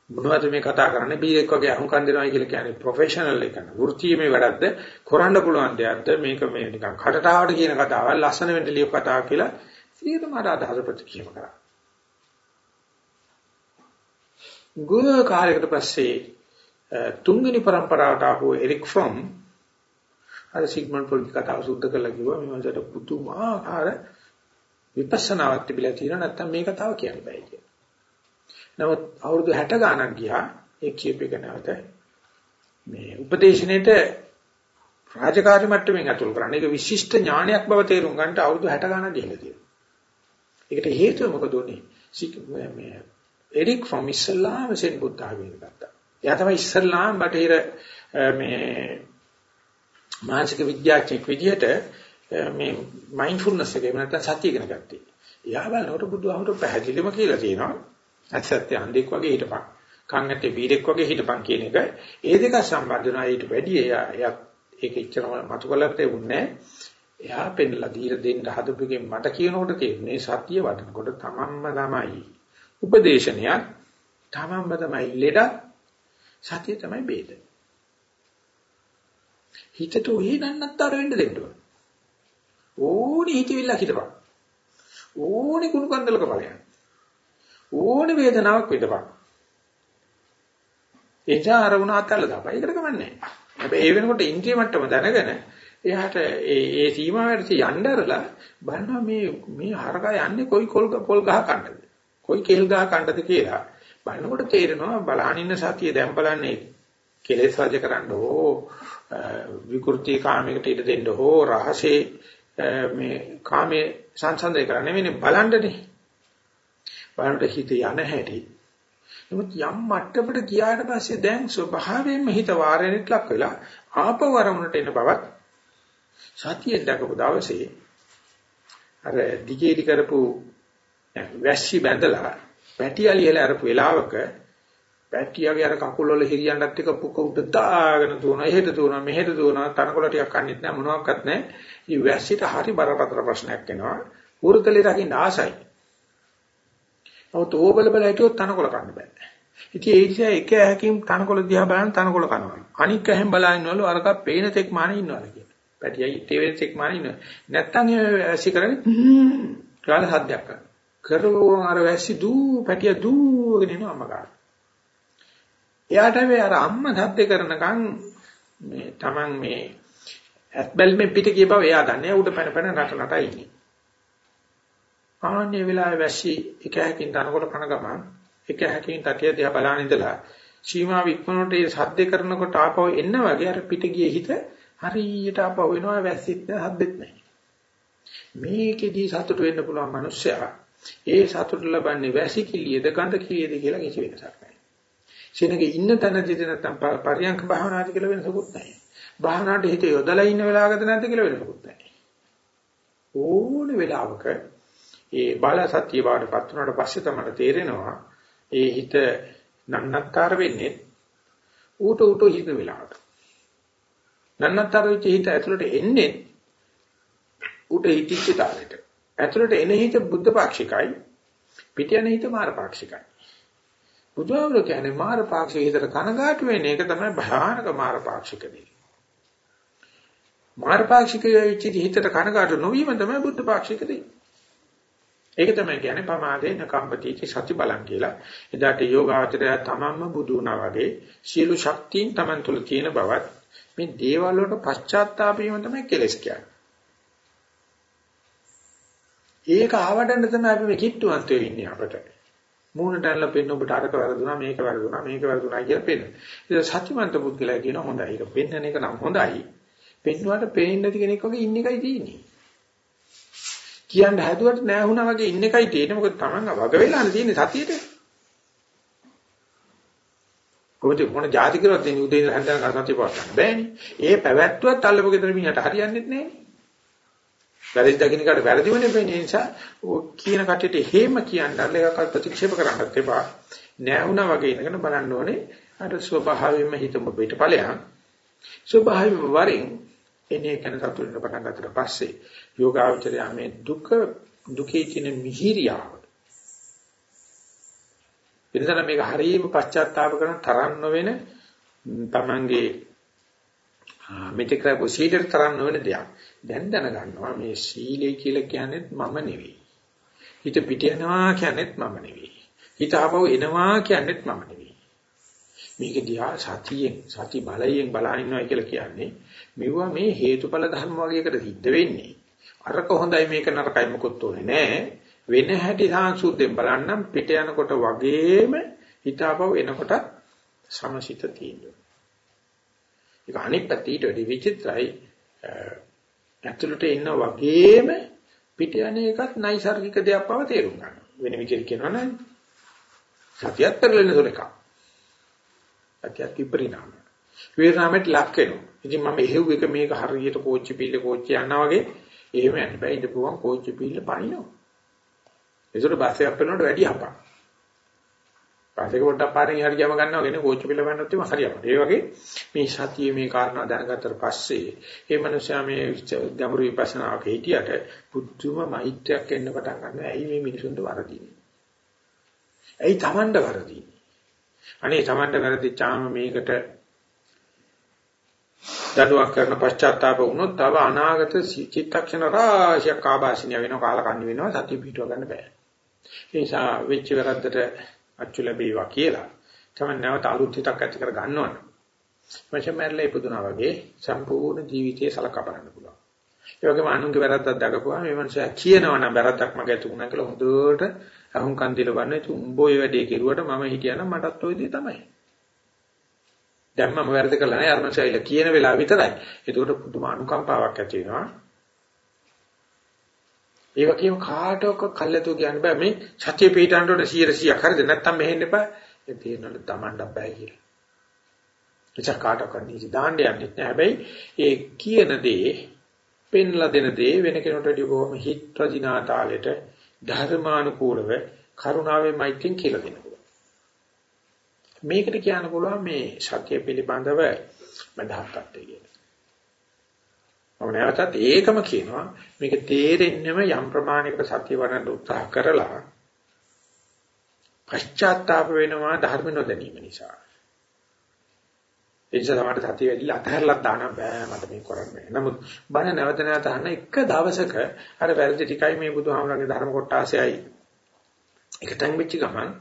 මොනවද මේ කතා කරන්නේ බීරෙක් වගේ අහුම්කම් දෙනවා කියලා කියන්නේ ප්‍රොෆෙෂනල් එක නේ. වෘත්තීයමේ වැඩක්ද කරන්න පුළුවන් දෙයක්ද මේක මේ නිකන් කටටාවට කියන කතාවක් ලස්සන වෙන්න ලියපු කතාවක් කියලා සියලුම අර අදහස ප්‍රතික්‍රියා කරා. ගුණ කාලයකට පස්සේ තුන්වෙනි પરම්පරාවට ආපු එරික් ෆ්‍රොම් අර සිග්මන්ඩ් ෆ්‍රොයිඩ් කතාව සුද්ධ කරලා කිව්වා මේ වන්දට පුදුමාකාර විපස්සනාවක් තිබිලා තියෙනවා නැත්තම් මේ කතාව කියන්න බෑ කියලා. නමුත් අවුරුදු 60 ගාණක් ගියා ඒ කියපේක නැවත මේ උපදේශනෙට රාජකාරී මට්ටමින් අතුල් කරන්නේ ඒක විශිෂ්ට ඥානයක් බව තේරුම් ගන්නට අවුරුදු 60 ගාණක් ගිහිල්ලා තියෙනවා. ඒකට හේතුව මොකද උනේ? මේ එරික් ෆ්‍රොම් ඉස්ලාම් සෙන් බුද්ධ ආගම ගත්තා. එයා තමයි ඉස්ලාම් බටහිර මේ මානසික විද්‍යාඥයෙක් විදිහට මේ මයින්ඩ්ෆුල්නස් එක එහෙම නැත්නම් සතිය ඉගෙන ගත්තේ. එයා බලනකොට බුදුහාමුදුරුවෝ පැහැදිලිවම කියලා තියෙනවා. ඇත්තත් අන්දෙක් වගේ හිටපන්. කන් ඇත්තේ බීරෙක් වගේ හිටපන් කියන එක. ඒ දෙක සම්බන්ධ වෙනවා ඊට වැඩි එයා ඒක ඉච්චරම මතු කළත් උන්නේ එයා පෙන්ලා දීලා දෙන්න හදපුකෙන් මට කියනකොට තේරෙන්නේ සතිය වඩනකොට තමන්ම තමයි. උපදේශනයක් තමන්ම තමයි ලෙඩ සතිය තමයි බේද. හිතට ඔහි නන්නත්තර වෙන්න දෙන්න ඕන. ඕනි හිතවිල්ලක් හිටපන්. ඕනි කුණු කන්දලක බලයන්. ඕනි වේදනාවක් විඳපන්. එචා අරමුණ අතල්ලා දාපන්. ඒකට කමන්නේ නැහැ. හැබැයි ඒ වෙනකොට ඉන්ද්‍රිය මට්ටම දැනගෙන එයාට ඒ ඒ සීමාවට යන්න අරලා බලනවා මේ මේ හරකා යන්නේ කොයි කොල් පොල් ගහ කන්නද? කොයි කෙල් ගහ කන්නද කියලා. බලනකොට තේරෙනවා බලහනින්න සතිය දැන් බලන්නේ කෙලෙස් රජ කරන්න ඕ විකෘති කාමයකට ඉඩ දෙන්න හෝ රහසේ මේ කාමයේ සංසන්දනය කරන්නේ නෙවෙයි බලන්නනේ. බලන්න හිත යන හැටි. නමුත් යම් මට්ටමකට ගියාට පස්සේ දැන් ස්වභාවයෙන්ම හිත වාරණයට ලක් වෙලා ආපවරමුණට එන බවත් සතියෙන් දකපු දවසේ අර දිගේලි කරපු වැස්සි බැඳලා පැටියලියල අරපු වෙලාවක පැටියාගේ අර කකුල් වල හිරියන්නත් එක පුක උඩ දාගෙන දුවනවා එහෙට දුවනවා මෙහෙට දුවනවා තනකොළ ටිකක් කන්නේත් නැහැ මොනවත් නැහැ. මේ වැස්සිට හරි බරපතල ප්‍රශ්නයක් එනවා. උරුතලේ රකින්න ආසයි. නමුත් ඕබල බල හිටියොත් තනකොළ කන්න බෑ. ඉතින් ඒ නිසා එක ඇහකින් තනකොළ දිහා බලන තනකොළ කනවා. අනික් ඇහෙන් බලනවලු අරක පේන තෙක් මානෙ ඉන්නවල කියලා. පැටියයි ඉතේ වෙන තෙක් මානෙ ඉන්නවා. නැත්තම් ඒ ඇසි කරන්නේ කාල සද්දයක් කරනවා. කරවම අර වැස්සි දූ පැටිය දූගෙන එනවා අම්මගාට. එයාට මේ අර අම්මා සද්ද කරනකන් මේ Taman මේ ඇස්බල්මෙන් පිට ගිය බව එයා දන්නේ උඩ පැන පැන නට නට ඉන්නේ. ආන්නේ වෙලාවේ වැස්සි එක හැකින් තනකොට කන ගමන් එක හැකින් තටිය දිහා බලන ඉඳලා සීමාව ඉක්මනට ඒ සද්ද කරනකොට ආපහු එන්න වගේ අර පිට ගියේ හිත හරියට ආපහු එනවා වැස්සිත් නැහැ හද්දෙත් නැහැ. මේකෙදී සතුට වෙන්න පුළුවන් මිනිස්සයා ඒ සතුට ලබන්නේ වැසි කිලියද ගඳ කිලියද කියලා කිසි වෙනසක් නැහැ. සෙනගේ ඉන්න තැනදී නැත්නම් පරියන්ක භාවනාද කියලා වෙනසකුත් නැහැ. භාවනාවට හිත යොදලා ඉන්න වෙලාවකද නැද්ද කියලා වෙනසකුත් නැහැ. ඕන වෙලාවක ඒ බාල සත්‍ය බාටපත් වුණාට පස්සේ තමයි තේරෙනවා ඒ හිත නන්නත්තර වෙන්නේ ඌට ඌට හිත වෙලාවට. නන්නත්තර වෙච්ච හිත ඇතුළට එන්නේ ඌට හිතිච්ච තාලෙට. ඇතුළට එන හිත බුද්ධ පාක්ෂිකයි පිට යන හිත මාර පාක්ෂිකයි. බුදුහාමුදුර කියන්නේ මාර පාක්ෂික හිතට කනගාටු වෙන එක තමයි භයානක මාර පාක්ෂික දේ. මාර පාක්ෂික වෙච්ච හිතට කනගාටු නොවීම තමයි බුද්ධ පාක්ෂික දේ. ඒක තමයි කියන්නේ පමාදේන කම්පතිච සති බලං කියලා. එදාට යෝගාචරය තමන්ම බුදු වුණා වගේ සියලු ශක්තියින් තමන් තුළ තියෙන බවත් මේ දේවල් වලට පශ්චාත්තාප වීම තමයි කෙලස් කියන්නේ. ඒක ආවඩන්න තමයි අපි මේ කිට්ටුවත් වෙන්නේ අපට. මූණට ඇල්ල පෙන්න ඔබට අරක වැරදුනා මේක වැරදුනා මේක වැරදුනා කියලා පෙන්න. ඒක සත්‍යමන්ත පුද්ගලයා කියන හොඳයි. ඒක පෙන්නන එක නම් හොඳයි. පෙන්නුවට පේන්නේ නැති කෙනෙක් වගේ ඉන්න එකයි තියෙන්නේ. කියන්න හැදුවට නෑ වුණා වගේ ඉන්න එකයි තියෙන්නේ. මොකද Taman වග වෙලානේ තියෙන්නේ සතියේට. කොහොමද මොන જાති කරවත් දෙන්නේ උදේ හැන්දන සතිය පවත්වන්න බෑනේ. ඒ පැවැත්වුවත් අල්ලපු ගෙදර මිනිහට හරියන්නේ නැහැ. වැරදි දකින්න කාට වැරදිවනේ වෙන්නේ නිසා කියන කටියට හේම කියන්න අර එකක් ප්‍රතික්ෂේප කරන්නත් එපා. නෑ වුණා වගේ ඉඳගෙන බලන්න ඕනේ. අර ස්වභාවයෙන්ම හිතමු පිටපලයන්. ස්වභාවයෙන්ම වරින් එනේ කෙන සතුටට පටන් ගන්නට පස්සේ යෝගාවචරය මේ දුක දුකේ තියෙන මිහිරියාව එනිසා මේක හරියම පශ්චාත්තාප කරන තරම් නොවන තමන්ගේ මෙතෙක් කරපු සීලෙට තරම් නොවන දෙයක්. දැන් දැනගන්නවා මේ සීලය කියලා කියන්නේ මම නෙවෙයි. හිත පිට යනවා කියන්නේත් මම නෙවෙයි. හිත ආපහු එනවා කියන්නේත් මම නෙවෙයි. මේක දිහා සතියෙන් සති බලයෙන් බලන ඉන්නවා කියලා කියන්නේ මෙවුවා මේ හේතුඵල ධර්ම වගේකට සිද්ධ වෙන්නේ. අරක හොඳයි මේක නරකයි මොකොත් උනේ නෑ. වෙන හැටි සාංශුද්ධයෙන් බලන්නම් පිට යනකොට වගේම හිතාපව එනකොට සමසිත තියෙනවා. ඒක අනිත් පැත්තට වැඩි විචිත්‍රයි ඇතුළට එන වගේම පිට යන එකත් නයිසර්ගික දෙයක් බව තේරුම් ගන්න. වෙන විදිහට කියනවා නම් සතියත් පෙරලෙන සුලක. සතියත් විපරිණාම. විපරිණාමයට ලක් වෙනවා. ඉතින් මම එහෙව් එක මේක හරියට කෝච්චි පිල්ල කෝච්චි යනවා වගේ එහෙම යන්න බෑ. ඉඳපුවම කෝච්චි පිල්ල පනිනවා. ඒසොට බස් එකක් කරනකොට වැඩි හපක්. බස් එක පොඩ්ඩක් පාරෙන් හරි ගම ගන්නවා කියන කෝච්චි පිළ වන්නත් එම හරියට. ඒ වගේ මේ සතියේ මේ කාරණා දැනගත්තට පස්සේ මේ මනුස්සයා මේ ගැඹුරු විපස්සනාක හිටියට පුදුම මෛත්‍රියක් එන්න පටන් ගන්නවා. ඇයි මේ මිනිසුන්ට වරදින්නේ? ඇයි Tamanda වරදින්නේ? අනේ Tamanda වැරදිච්චාම මේකට දඩුවක් කරන පශ්චාත්තාප වුණොත් තව අනාගත චිත්තක්ෂණ රාශියක් ආభాෂණිය වෙනවා කාලකන්ණි වෙනවා සතිය පිටව ගන්න බෑ. ඒ නිසා වෙච්ච වැරද්දට අච්චු ලැබේවා කියලා තමයි නැවත අලුත් හිතක් ඇති කර ගන්නවනේ. මචමැරලා ඉපදුනා වගේ සම්පූර්ණ ජීවිතය සලකා බලන්න පුළුවන්. ඒ වගේම අනුන්ගේ වැරද්දක් දකපුවා මේ මනුස්සයා කියනවා නම් වැරද්දක් මගේ තුනක් කියලා හොඳට අහුම්කන් දිලවන්නේ තුඹෝ ඒ වැඩේ කෙරුවට මම හිටියනම් මටත් ওই දේ තමයි. දැන් මම වැරදි කළා නෑ අර්මශෛල කියන වෙලාව විතරයි. ඒකට පුදුම අනුකම්පාවක් ඇති වෙනවා. ඒ වගේම කාටවත් කල්ැතු කියන්න බෑ මේ සත්‍ය පිටාන්ට 100 100ක් හරිද නැත්තම් මෙහෙන්න එපා ඒ තේරෙනවලු Tamanda බෑ කියලා. එචා කාටවත් නීති දාන්න යන්නේ නැහැ. හැබැයි ඒ කියන දේ පෙන්ලා දෙන දේ වෙන කෙනෙකුට වඩා බොහොම හිත් රජිනා තාලෙට ධර්මානුකූලව කරුණාවෙන් මෛත්‍රියෙන් කියලා දෙනවා. මේකට කියන්න පුළුවන් මේ සත්‍ය පිළිබඳව මදහත්ත්වය කියලා. මම නැවතත් ඒකම කියනවා මේක තේරෙන්නම යම් ප්‍රමාණයකට සත්‍ය වඩන්න උත්සාහ කරලා පශ්චාත්තාප වෙනවා ධර්ම නොදැනීම නිසා. ඒ නිසා තමයි සතිය වැඩිලා අතහැරලා දාන්න බෑ මට මේක කරන්න බෑ. නමුත් බණ නැවත නැවත අහන එක දවසක අර වැරදි ටිකයි මේ බුදුහාමරගේ ධර්ම කොටාසයයි එකතෙන් වෙච්ච ගමන්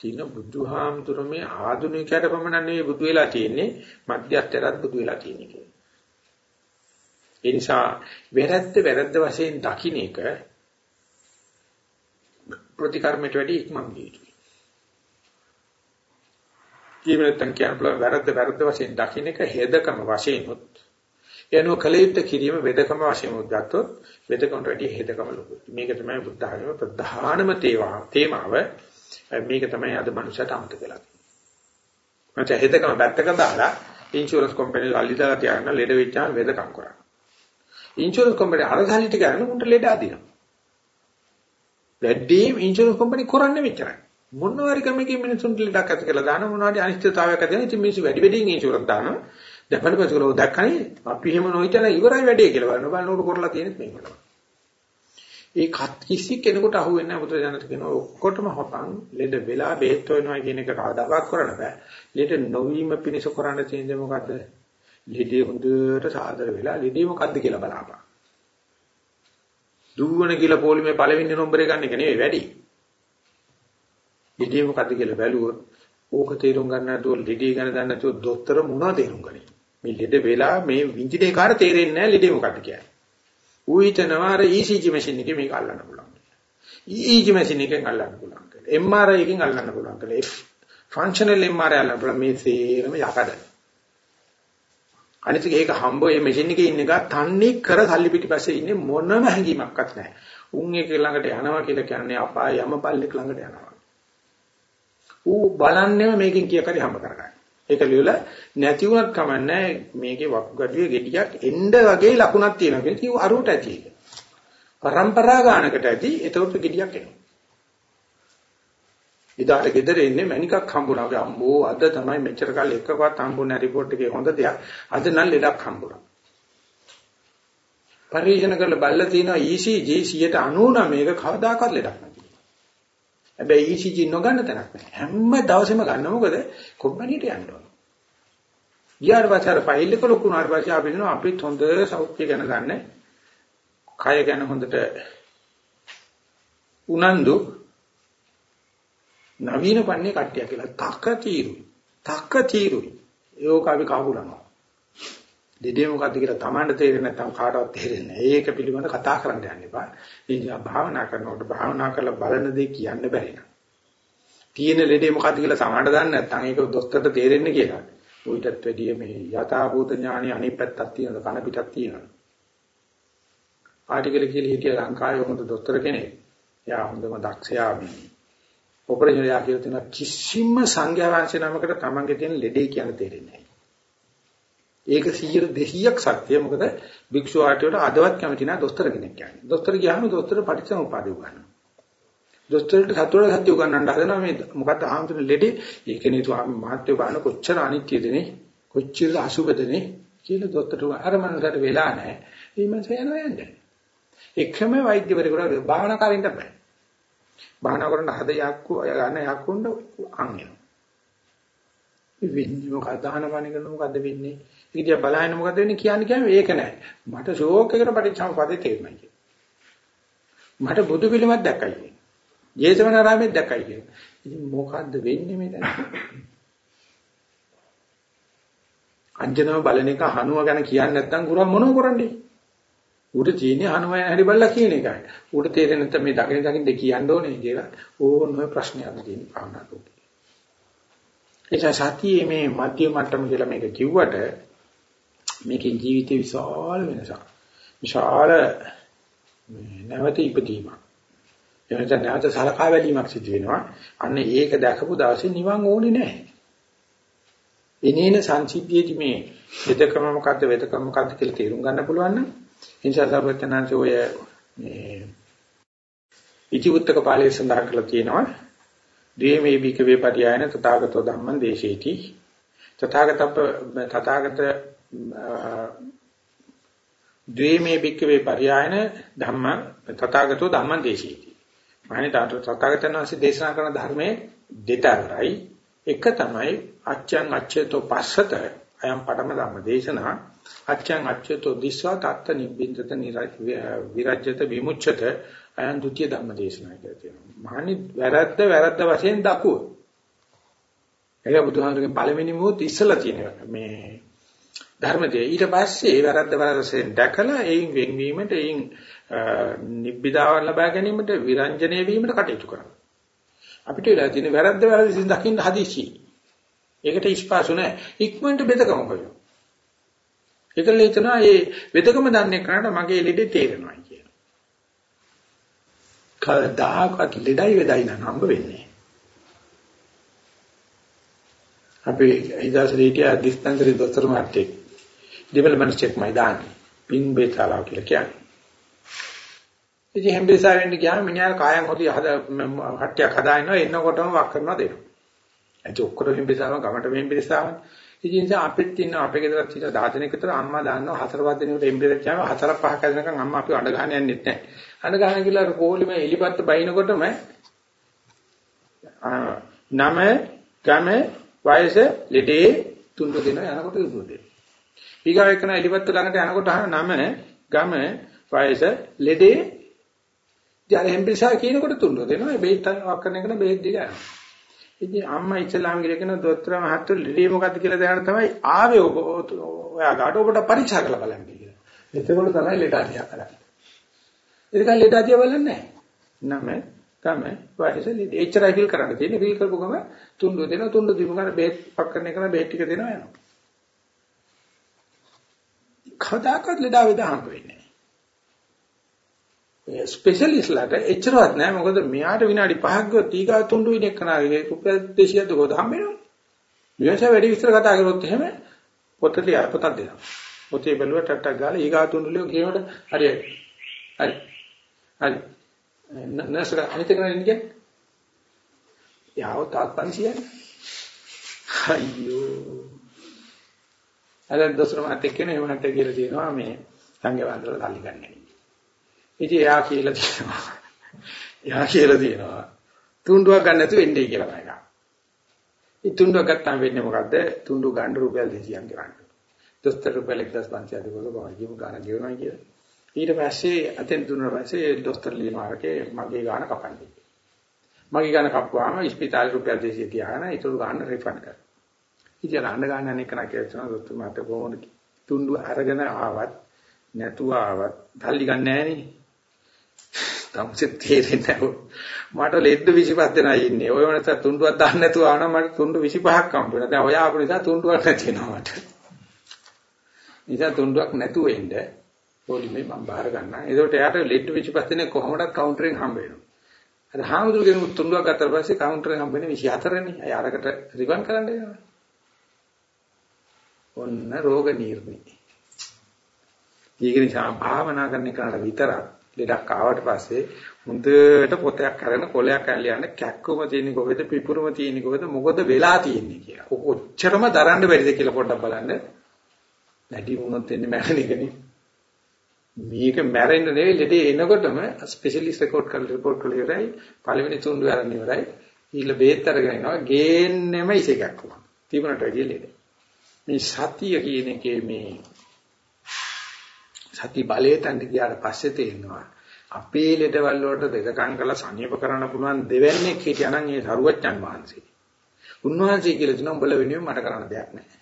තියෙන බුදුහාමුදුරමේ ආධුනිකයට පමණ නෙවෙයි බුදු වෙලා තියෙන්නේ මධ්‍යස්තරත් බුදු වෙලා තියෙන්නේ කියලා. ඒ නිසා වැරද්ද වැරද්ද වශයෙන් දකින්න එක ප්‍රතිකර්මයට වැඩි ඉක්මන් විය යුතුයි. ජීවිතයන් කියන වැරද්ද වැරද්ද වශයෙන් දකින්න එක හේදකම වශයෙන් උත් එනෝ කලියුත් කිරීම වේදකම වශයෙන් උත් ගත්තොත් වේදකමට වැඩි හේදකම ලොකුයි. මේක තමයි බුද්ධ ධර්මයේ ප්‍රධානම තේමාව. මේක තමයි අද මනුෂ්‍යයට අමතක වෙලා තියෙන්නේ. මචං හේදකම පැත්තක දාලා ඉන්ෂුරන්ස් කම්පැනි අල්ලිදලා තියන ලෙඩ වෙච්චාම වේදකම් කරා. ඉන්ෂුරන්ස් කම්පැනි අර සල්ලි ටික ගන්න උන්ට ලෙඩ අදිනවා. වැඩි ඉන්ෂුරන්ස් කම්පැනි කරන්නේ මෙච්චරයි. මොනවාරි කමකින් මිනිසුන්ට ලෙඩක් ඇති කියලා දාන මොනවාරි අනිශ්චිතතාවයක් ඇති වෙන ඉතින් මිනිස්සු වැඩි වැඩියෙන් ඉන්ෂුරන්ස් දානවා. දැන් බලපෑසකලෝ දැක්කනේ අපි එහෙම නොහිතලා ඉවරයි වැඩේ කියලා බලන බලනකොට කරලා තියෙනෙත් මේකට. ඒ කිසි කෙනෙකුට අහු වෙන්නේ නැහැ බුදුරජාණන් කියනවා ඔක්කොටම හොපන් ලෙඩ වෙලා බෙහෙත් වෙනවා කියන එක කවදාකවත් කරන්න බෑ. ලෙඩ නොවීම පිණිස කරන්න තියෙන්නේ මොකද්ද? ලෙඩේ හොඳට සාදර වෙලා ලෙඩේ මොකද්ද කියලා බලපන්. දුවන කියලා පොලිමේ පළවෙනි නම්බරේ ගන්න එක නෙවෙයි වැඩි. ලෙඩේ මොකද්ද කියලා බැලුවොත් ඕක තේරුම් ගන්න නැතුව ලෙඩේ ගැන දන්නේ නැතුව දොස්තර මොනවද තේරුම් ගන්නේ? මේ ලෙඩ වෙලා මේ විඳිනේ කාට තේරෙන්නේ නැහැ ලෙඩේ මොකද්ද කියන්නේ. ඌ හිතනවා අර ECG මැෂින් එකේ මේක අල්ලන්න පුළුවන්. EEG මැෂින් එකෙන් අල්ලන්න පුළුවන් කියලා. MRI එකෙන් අල්ලන්න පුළුවන් කියලා. ෆන්ක්ෂනල් MRI අල්ලන්න පුළුවන් මේ සේරම යකඩ. අනිත් ඒක හම්බ ඒ මැෂින් එකේ ඉන්න එක තන්නේ කර සල්ලි පිටිපස්සේ ඉන්නේ මොනම හැඟීමක්වත් නැහැ. උන් ඒක ළඟට යනවා කියලා කියන්නේ අපාය යම පල්ලෙක් ළඟට යනවා. ඌ බලන්නේම මේකෙන් කීයක් හරි හම්බ කරගන්න. ඒක ලියලා නැති වුණත් කමන්නේ මේකේ වකුගඩුවේ ගෙඩියක් එන්න වගේ ලකුණක් තියෙනවා කියලා කිව්ව අරුවට ඇති ඒක. પરම්පරා ගානකට ඇති ඒතකොට ගෙඩියක් එනවා. ඉදාට ගෙදර ඉන්නේ මණිකක් හම්බුණා. අපි අම්බෝ අද තමයි මෙච්චර කාල එකකවත් හම්බුනේ රිපෝට් එකේ හොඳ දෙයක්. අද නම් ලෙඩක් හම්බුණා. පරිශන කරලා බල්ලා තියෙනවා ECG 199 මේක කවදාකවත් ලෙඩක් නැහැ. හැබැයි ECG නොගන්න තැනක් නැහැ. හැම දවසෙම ගන්න මොකද කොම්පැනිට යන්න ඕන. ඊයර් වචර ෆයිල් එක ලොකු උනාට පස්සේ අපි දෙනවා අපිත් හොඳ සෞඛ්‍ය ගැන ගන්න. කය ගැන හොඳට උනන්දු නවීන පන්නේ කට්ටිය කියලා තක తీරුයි. තක తీරුයි. ඒක අපි කහුලනවා. දෙදේ මොකද්ද කියලා Tamanට තේරෙන්නේ නැත්නම් කාටවත් තේරෙන්නේ නැහැ. ඒක පිළිබඳ කතා කරන්න යන්න එපා. ඒ නිසා භාවනා කරනකොට භාවනා කරලා බලන දේ කියන්න බැරි නෑ. තියෙන ලෙඩේ මොකද්ද කියලා Tamanට දන්නේ නැත්නම් ඒක දොස්තරට තේරෙන්නේ කියලා. උවිතත් වැඩිය මේ යථාභූත ඥානෙ අනිත් පැත්තක් තියෙනවා කන පිටක් තියෙනවා. ආටිකල කියලා හිටිය ලංකාවේ හොඳ දොස්තර කෙනෙක්. එයා හොඳම දක්ෂයා මේ ඔපරේෂන් යා කියලා තියෙන කිසිම සංඥා වංශ නමකට Tamange තියෙන ලෙඩේ කියන තේරෙන්නේ නැහැ. ඒක 100 200ක් සත්‍ය මොකද භික්ෂු ආටියට අදවත් කැමති නැහැ දොස්තර කෙනෙක් කියන්නේ. දොස්තර ගියාම දොස්තර පටිච්චසමුපාදය උගන්වනවා. දොස්තරට සතුට සත්‍ය උගන්වන්න හදනවා මේ මොකද්ද ආන්තර ලෙඩේ ඒකනේ ස්වාමී මහත්ය බාන කොච්චර අනිත්‍යදනේ කොච්චර අසුබදනේ කියලා දොස්තරට අර මනසට වෙලා නැහැ. මේ මනස යනවා යන්නේ. එක්කම වෛද්‍යවරයෙකුට භාවනා කරින්න බෑ. භාවනා කරන හද යක්කු ගන්න යක්කුන්ට අං වෙනවා. වෙන්නේ මොකද ආනපාන කරන මොකද්ද වෙන්නේ? ඒක දිහා බලහින්න මොකද්ද වෙන්නේ කියන්නේ කියන්නේ ඒක නෑ. මට ෂෝක් එකට පටිච්චසමුප්පාදේ තේරුණා කියන්නේ. මට බුදු පිළිමක් දැක්කයි කියන්නේ. ජේතවනාරාමෙත් දැක්කයි කියන්නේ. ඉතින් මොකද්ද වෙන්නේ මෙතන? අංජනව බලන එක හනුව ගැන කියන්නේ නැත්නම් ගුරුන් මොනව කරන්නේ? ඌට තියෙන්නේ හනුව හැරි බල්ලා කියන එකයි. ඌට තේරෙන්නේ නැත්නම් මේ දකින දකින් දෙක කියන්න ඕනේ කියලා ඕන ඔය ප්‍රශ්නයක් තියෙන භාවනා ලෝකේ. ඒ සතියේ මේ මධ්‍ය මට්ටම කියලා මේක කිව්වට මේකේ ජීවිතේ විශාල වෙනසක්. විශාල නැවත ඉපදීමක්. එනත නැවත සලකා බැලීමක් සිදු වෙනවා. අන්න ඒක දැකපු දවසේ නිවන් ඕනේ නැහැ. එනේන සංසිද්ධියේදී මේ වෙදකම මොකද්ද වෙදකම මොකද්ද කියලා තේරුම් ගන්න පුළුවන් නම් ඉන්ෂා සර්වඥාන්සේ ඔය මේ ඉතිවුත්තක පාළිය සඳහන් කරලා තියෙනවා. දීමේ බිකවේ පරියායන තථාගතෝ ධම්මං දේශේති. තථාගතප්ප තථාගත ද්වේමේ බිකවේ පරියායන ධම්ම තථාගතෝ ධම්මං දේශේති. මහණිතාට තථාගතයන් වහන්සේ දේශනා කරන ධර්මයේ දෙතරයි. එක තමයි අච්ඡං අච්ඡේතෝ පස්සත අයම් පඩම ධම්ම දේශනා. අච්ඡං අච්ඡතෝ දිස්වා තත්ත නිබ්බින්දත විරජ්‍යත විමුච්ඡත අයම් ဒုတိ ය ධම්ම දේශනා කියලා තියෙනවා. මහනි වැරද්ද වැරද්ද වශයෙන් දකුව. ඒක බුදුහාමරගේ පළවෙනි මොහොත ඉස්සලා තියෙනවා. මේ ධර්මදී ඊට පස්සේ වැරද්ද වැරද්ද වශයෙන් දැකලා එයින් වෙන්වීමට එයින් නිබ්බිදාව ලබා ගැනීමට විරංජනය වීමට කටයුතු කරනවා. අපිට වෙලා තියෙන වැරද්ද වැරද්ද විසින් දකින්න හදිසි. ඒකට ඉස්පාසු නැහැ. ඉක්මනට බෙදකම හොයනවා. ඒකල හිතනවා මේ බෙදකම දන්නේ කරාට මගේ ලෙඩේ තේරෙනවා කියලා. කවදාකවත් ලෙඩයි වෙදයි නම් හම්බ වෙන්නේ. අපි හිදාසලේ හිටිය ඩිස්පෙන්සරි දොස්තර මාත්‍යෙක් ඩෙවලොප්මන්ට් චෙක් මයිදාන පින් බේතාලා කියලා කියන්නේ. ඉතින් හැම්බිරිසා වෙන්න ගියාම මිනිහා කායන් හොදි හද හට්ටියක් හදානවා එන්නකොටම වක් කරනවා දෙනවා. ඒක ඔක්කොම හැම්බිරිසාව ගමට හැම්බිරිසාවනේ. ඉතින් ඉතින් අපිත් ඉන්න අපේ ගෙදරත් තියෙන 10 දෙනෙක් විතර අම්මා දාන්නවා හතර පහ දෙනෙකුට හැම්බිරිසාව හතර පහ කරනකම් අම්මා අපි අඬ ගන්න යන්නෙත් නැහැ. අඬ ගන්න කියලා කෝලිම එලිපත්ත බයිනකොටම නම ගම වයස ලෙඩේ තුන්ව දෙන යනකොට උදුව දෙනවා. ඊගාව එකන එලිපත්ත ළඟට යනකොට අහන නම ගම වයස ලෙඩේ ඉතින් අර හෙම්බිරිසා කියනකොට තුන්ව දෙනවා. බේත් වක් කරන එකට බේත් දිග යනවා. ඉතින් අම්මා ඉස්ලාම් කියන දොස්තර මහත්තයෝ ලෙඩේ මොකද්ද කියලා දැනන තමයි ආවේ ඔබ ඔයා ගාඩ ඔබට පරීක්ෂා කරලා බලන්න කියලා. එතකොට තමයි ලෙඩ අධ්‍යා කරන්නේ. ඒකන් ලෙඩ අධ්‍යා බලන්නේ නැහැ. නම තමයි වයස ලෙඩ. එච්චරයි ෆිල් කරන්න තියෙන්නේ. ෆිල් කරපු ගම තුන්ව දෙනවා. තුන්ව දීපු ගමන් බේත් පක් කරන එක බේත් ටික දෙනවා යනවා. කවදාකවත් ලෙඩ වේද හම්බ වෙන්නේ ස්පෙෂලිස්ට්ලාට එච්චරවත් නෑ මොකද මෙයාට විනාඩි 5ක් ගියොත් ඊගා තුන්ඩු විනෙක් කනාගේ රුපියල් 200ක් දුකද හම්බෙනවා. ඊයස වැඩි විස්තර කතා කරොත් එහෙම පොත ලියා පොතක් දෙනවා. පොතේ බැලුවට ටට්ටක් ගාලා ඊගා තුන්ඩු ලියෝ කියනකොට හරි හරි. හරි. නර්ස් එක අනිත් එක නේද? යාව තාත් 500යි. අයියෝ. අර දොස්තර මහත්තයා කියන එහෙම නැත්නම් කියලා තියෙනවා මේ සංඝ වන්දනවල සල්ලි ගන්න. ඉතින් එයා කියලා තියෙනවා. එයා කියලා තියෙනවා. තුන්ඩුවක් ගන්න නැතුව එන්නේ කියලා මම එකක්. ඒ තුන්ඩුවක් ගත්තාම වෙන්නේ මොකද්ද? තුන්ඩු ගන්න රුපියල් 200ක් ගන්න. දොස්තර රුපියල් 1500 දෙකක බව ජීව ගන්න ගෙවනවා කියලා. ඊට පස්සේ අතෙන් දුන්නා පස්සේ දොස්තර ලියමාරකේ මගේ ගාන කපන්නේ. මගේ ගාන කපුවාම ඉස්පිතාලේ රුපියල් 200 තියාගෙන ඊටු ගාන රිෆන්ඩ් කරනවා. ඉතින් අඬ ගන්න අනේක නැකේනවා දොස්තර මට කොහොමද තුන්ඩු අරගෙන ආවත් නැතුව ආවත් තල්ලි ගන්න නැහැ නේ. තමසෙත් තේරෙන්නේ නැහැ. මට ලෙඩ 25 දෙනා ඉන්නේ. ඔය වෙනස තුන්ඩුවක් දාන්න නැතුව ආවනම් මට තුන්ඩු 25ක් හම්බ වෙනවා. දැන් ඔය ආපු නිසා තුන්ඩුවක් නැති වෙනවා මට. නිසා තුන්ඩුවක් නැතුව ඉන්න පොලිමේ මම බාර ගන්නවා. ඒකට එයාට ලෙඩ 25 දෙනෙක් කොහොමදත් කවුන්ටරෙන් හම්බ වෙනවා. අර හාමුදුරුවෝ තුන්ඩුවක් ගත්තාට පස්සේ කවුන්ටරෙන් හම්බ වෙන්නේ 24 නේ. අය අරකට රිවන් කරන්න යනවා. ඔන්න රෝග නිర్ణය. ඒක නිසා භාවනා කරන එකට විතරක් ලෙඩක් ආවට පස්සේ හොඳට පොතයක් අරගෙන කොලයක් ඇල්ල යන කැක්කම තියෙන්නේ කොහෙද පිපුරම තියෙන්නේ කොහෙද මොකද වෙලා තියෙන්නේ කියලා. කොච්චරම දරන්න බැරිද කියලා පොඩ්ඩක් බලන්න. වැඩි වුණොත් එන්නේ මැරෙන එකනේ. මේක මැරෙන්න නෙවෙයි ලෙඩේ එනකොටම ස්පෙෂලිස්ට් රෙකෝඩ් කරලා රිපෝට් කරලා ඉවරයි. පළවෙනි තුන්ඩු අරන් ඉවරයි. ඊළ බේත් අරගෙන යනවා. ගේන්නෙම ඉසේකක් වුණා. තිබුණට වැඩිය ලෙඩ. මේ සතිය කියන එකේ මේ සති බලයට ගියාට පස්සේ තේරෙනවා අපේ ලෙඩවල් වලට දෙකකම් කරලා සනීප කරන්න පුළුවන් දෙවන්නේ හිටියානම් ඒ සරුවච්චන් වහන්සේ. උන්වහන්සේ කියලා දෙනවා උඹල වෙනුවෙන් මට කරන්න දෙයක් නැහැ.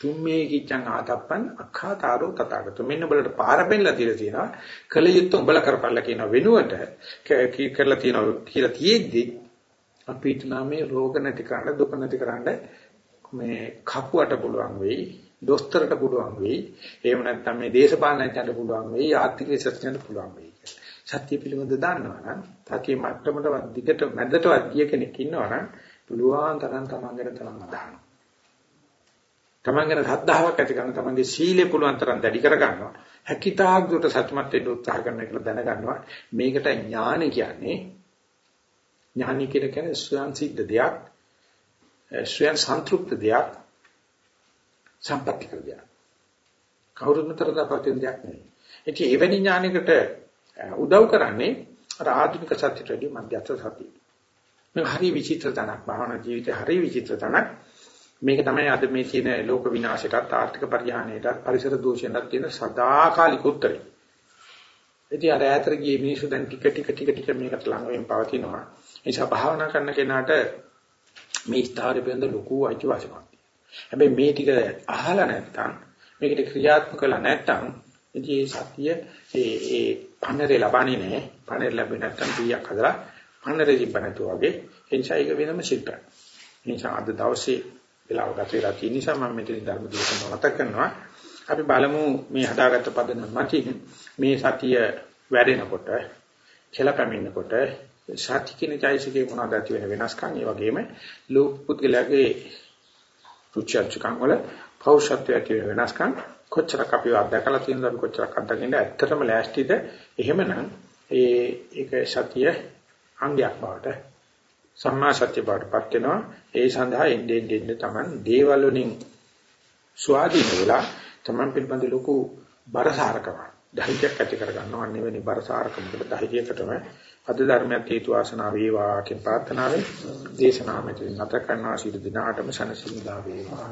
තුම්මේ කිච්ඡං ආතප්පන් අඛාතාරෝ තථාගත. මෙන්න උඹලට පාර පෙන්නලා දීලා තියෙනවා. කල යුත්තේ උඹල කරපල්ලා කියන වෙනුවට කරලා තියෙනවා කියලා තියෙද්දි අපිට නාමේ රෝග නැති කරන්න දුක නැති කරන්න මේ කපුවට පුළුවන් වෙයි දොස්තරට පුළුවන් වෙයි. එහෙම නැත්නම් මේ දේශපාලනඥයන්ට පුළුවන් වෙයි. ආර්ථික විශේෂඥයන්ට පුළුවන් වෙයි. සත්‍ය පිළිබඳ දන්නවනම් සත්‍ය මට්ටමට දිගට මැදටවත් ගිය කෙනෙක් ඉන්නවනම් පුළුවන් තරම් තමන්ගෙන තමන් අදහනවා. තමන්ගෙන ශ්‍රද්ධාවක් ඇති කරන තමන්ගේ සීලය පුළුවන් තරම් දැඩි කර ගන්නවා. හැකිතාක් දුරට සත්‍යමත් වෙන්න උත්සාහ කරන එක දැනගන්නවා. මේකට ඥාන කියන්නේ ඥානි කියන්නේ ස්වයන් සිද්ධ දෙයක්. ස්වයන් සන්තුෂ්ත දෙයක්. සම්පත්‍ති කර දෙයක්. කවුරුත් මතරදාපතින් දෙයක් නෙවෙයි. ඉතින් එවැනි ඥානයකට උදව් කරන්නේ අර ආධුනික සත්‍යයට වඩා මධ්‍යස්ථ සතිය. මේ හරි විචිත්‍ර තනක් භාවනා ජීවිතේ හරි විචිත්‍ර තනක් මේක තමයි අද මේ තියෙන ලෝක විනාශයටත් ආර්ථික පරිහානියටත් පරිසර දූෂණයටත් තියෙන සදාකාලික උත්තරේ. ඉතින් අර ඈතට ගියේ මිනිස්සු දැන් ටික ටික ටික ටික මේකට ළඟ වෙමින් පවතිනවා. ඒ නිසා භාවනා කරන කෙනාට මේ ස්ථාවර පිළිබඳ ලොකු අයිතිවාසිකමක් හැබැයි මේ ටික අහලා නැත්තම් මේකට ක්‍රියාත්මක කළා නැත්තම් ඉතින් ඒ සතිය ඒ ඒ පන්නරේ ලබන්නේ නැහැ. පන්නරේ ලැබෙන්නේ නැත්තම් පියක් හදලා පන්නරේ තිබ්බනතු වගේ ඒ නිසා ඒක වෙනම ශිල්පයක්. ඒ නිසා අද දවසේ වෙලාව ගත වෙලා තියෙන නිසා මම මෙතන ධර්ම දේශනාව නැත කරනවා. අපි බලමු මේ හදාගත්ත පදනම මතින් මේ සතිය වැඩෙනකොට කියලා පැමිණෙනකොට සත්‍ය කියන চৈতසිකේ මොනවද ඇති වෙන වෙනස්කම් ඒ වගේම ලෝක පුද්ගලයාගේ රුචර්චකම් වල පෞෂත්වය ඇති වෙන වෙනස්කම් කොච්චරක් අපි අත්දකලා තියෙනවද අපි කොච්චරක් අත්දකින්න ඇත්තටම ලෑස්තිද? එහෙමනම් ඒ ඒක සතිය අංගයක් බවට සම්මා සත්‍ය බවටපත් වෙනවා. ඒ සඳහා එන්නේ එන්නේ Taman දේවල් වලින් ස්වාධීන වෙලා Taman පිළිබඳ ලොකු බරසාරකම ධෛර්යයක් ඇති කර ගන්නවා අනිවෙනි බරසාරකමකට ධෛර්යයකටම අද ධර්මයක් හේතු වාසනා වේවා කියන ප්‍රාර්ථනාවෙන් දේශනාව මෙතන නැත කරනවා. ශීල දිනාටම සනසිමුදා වේවා.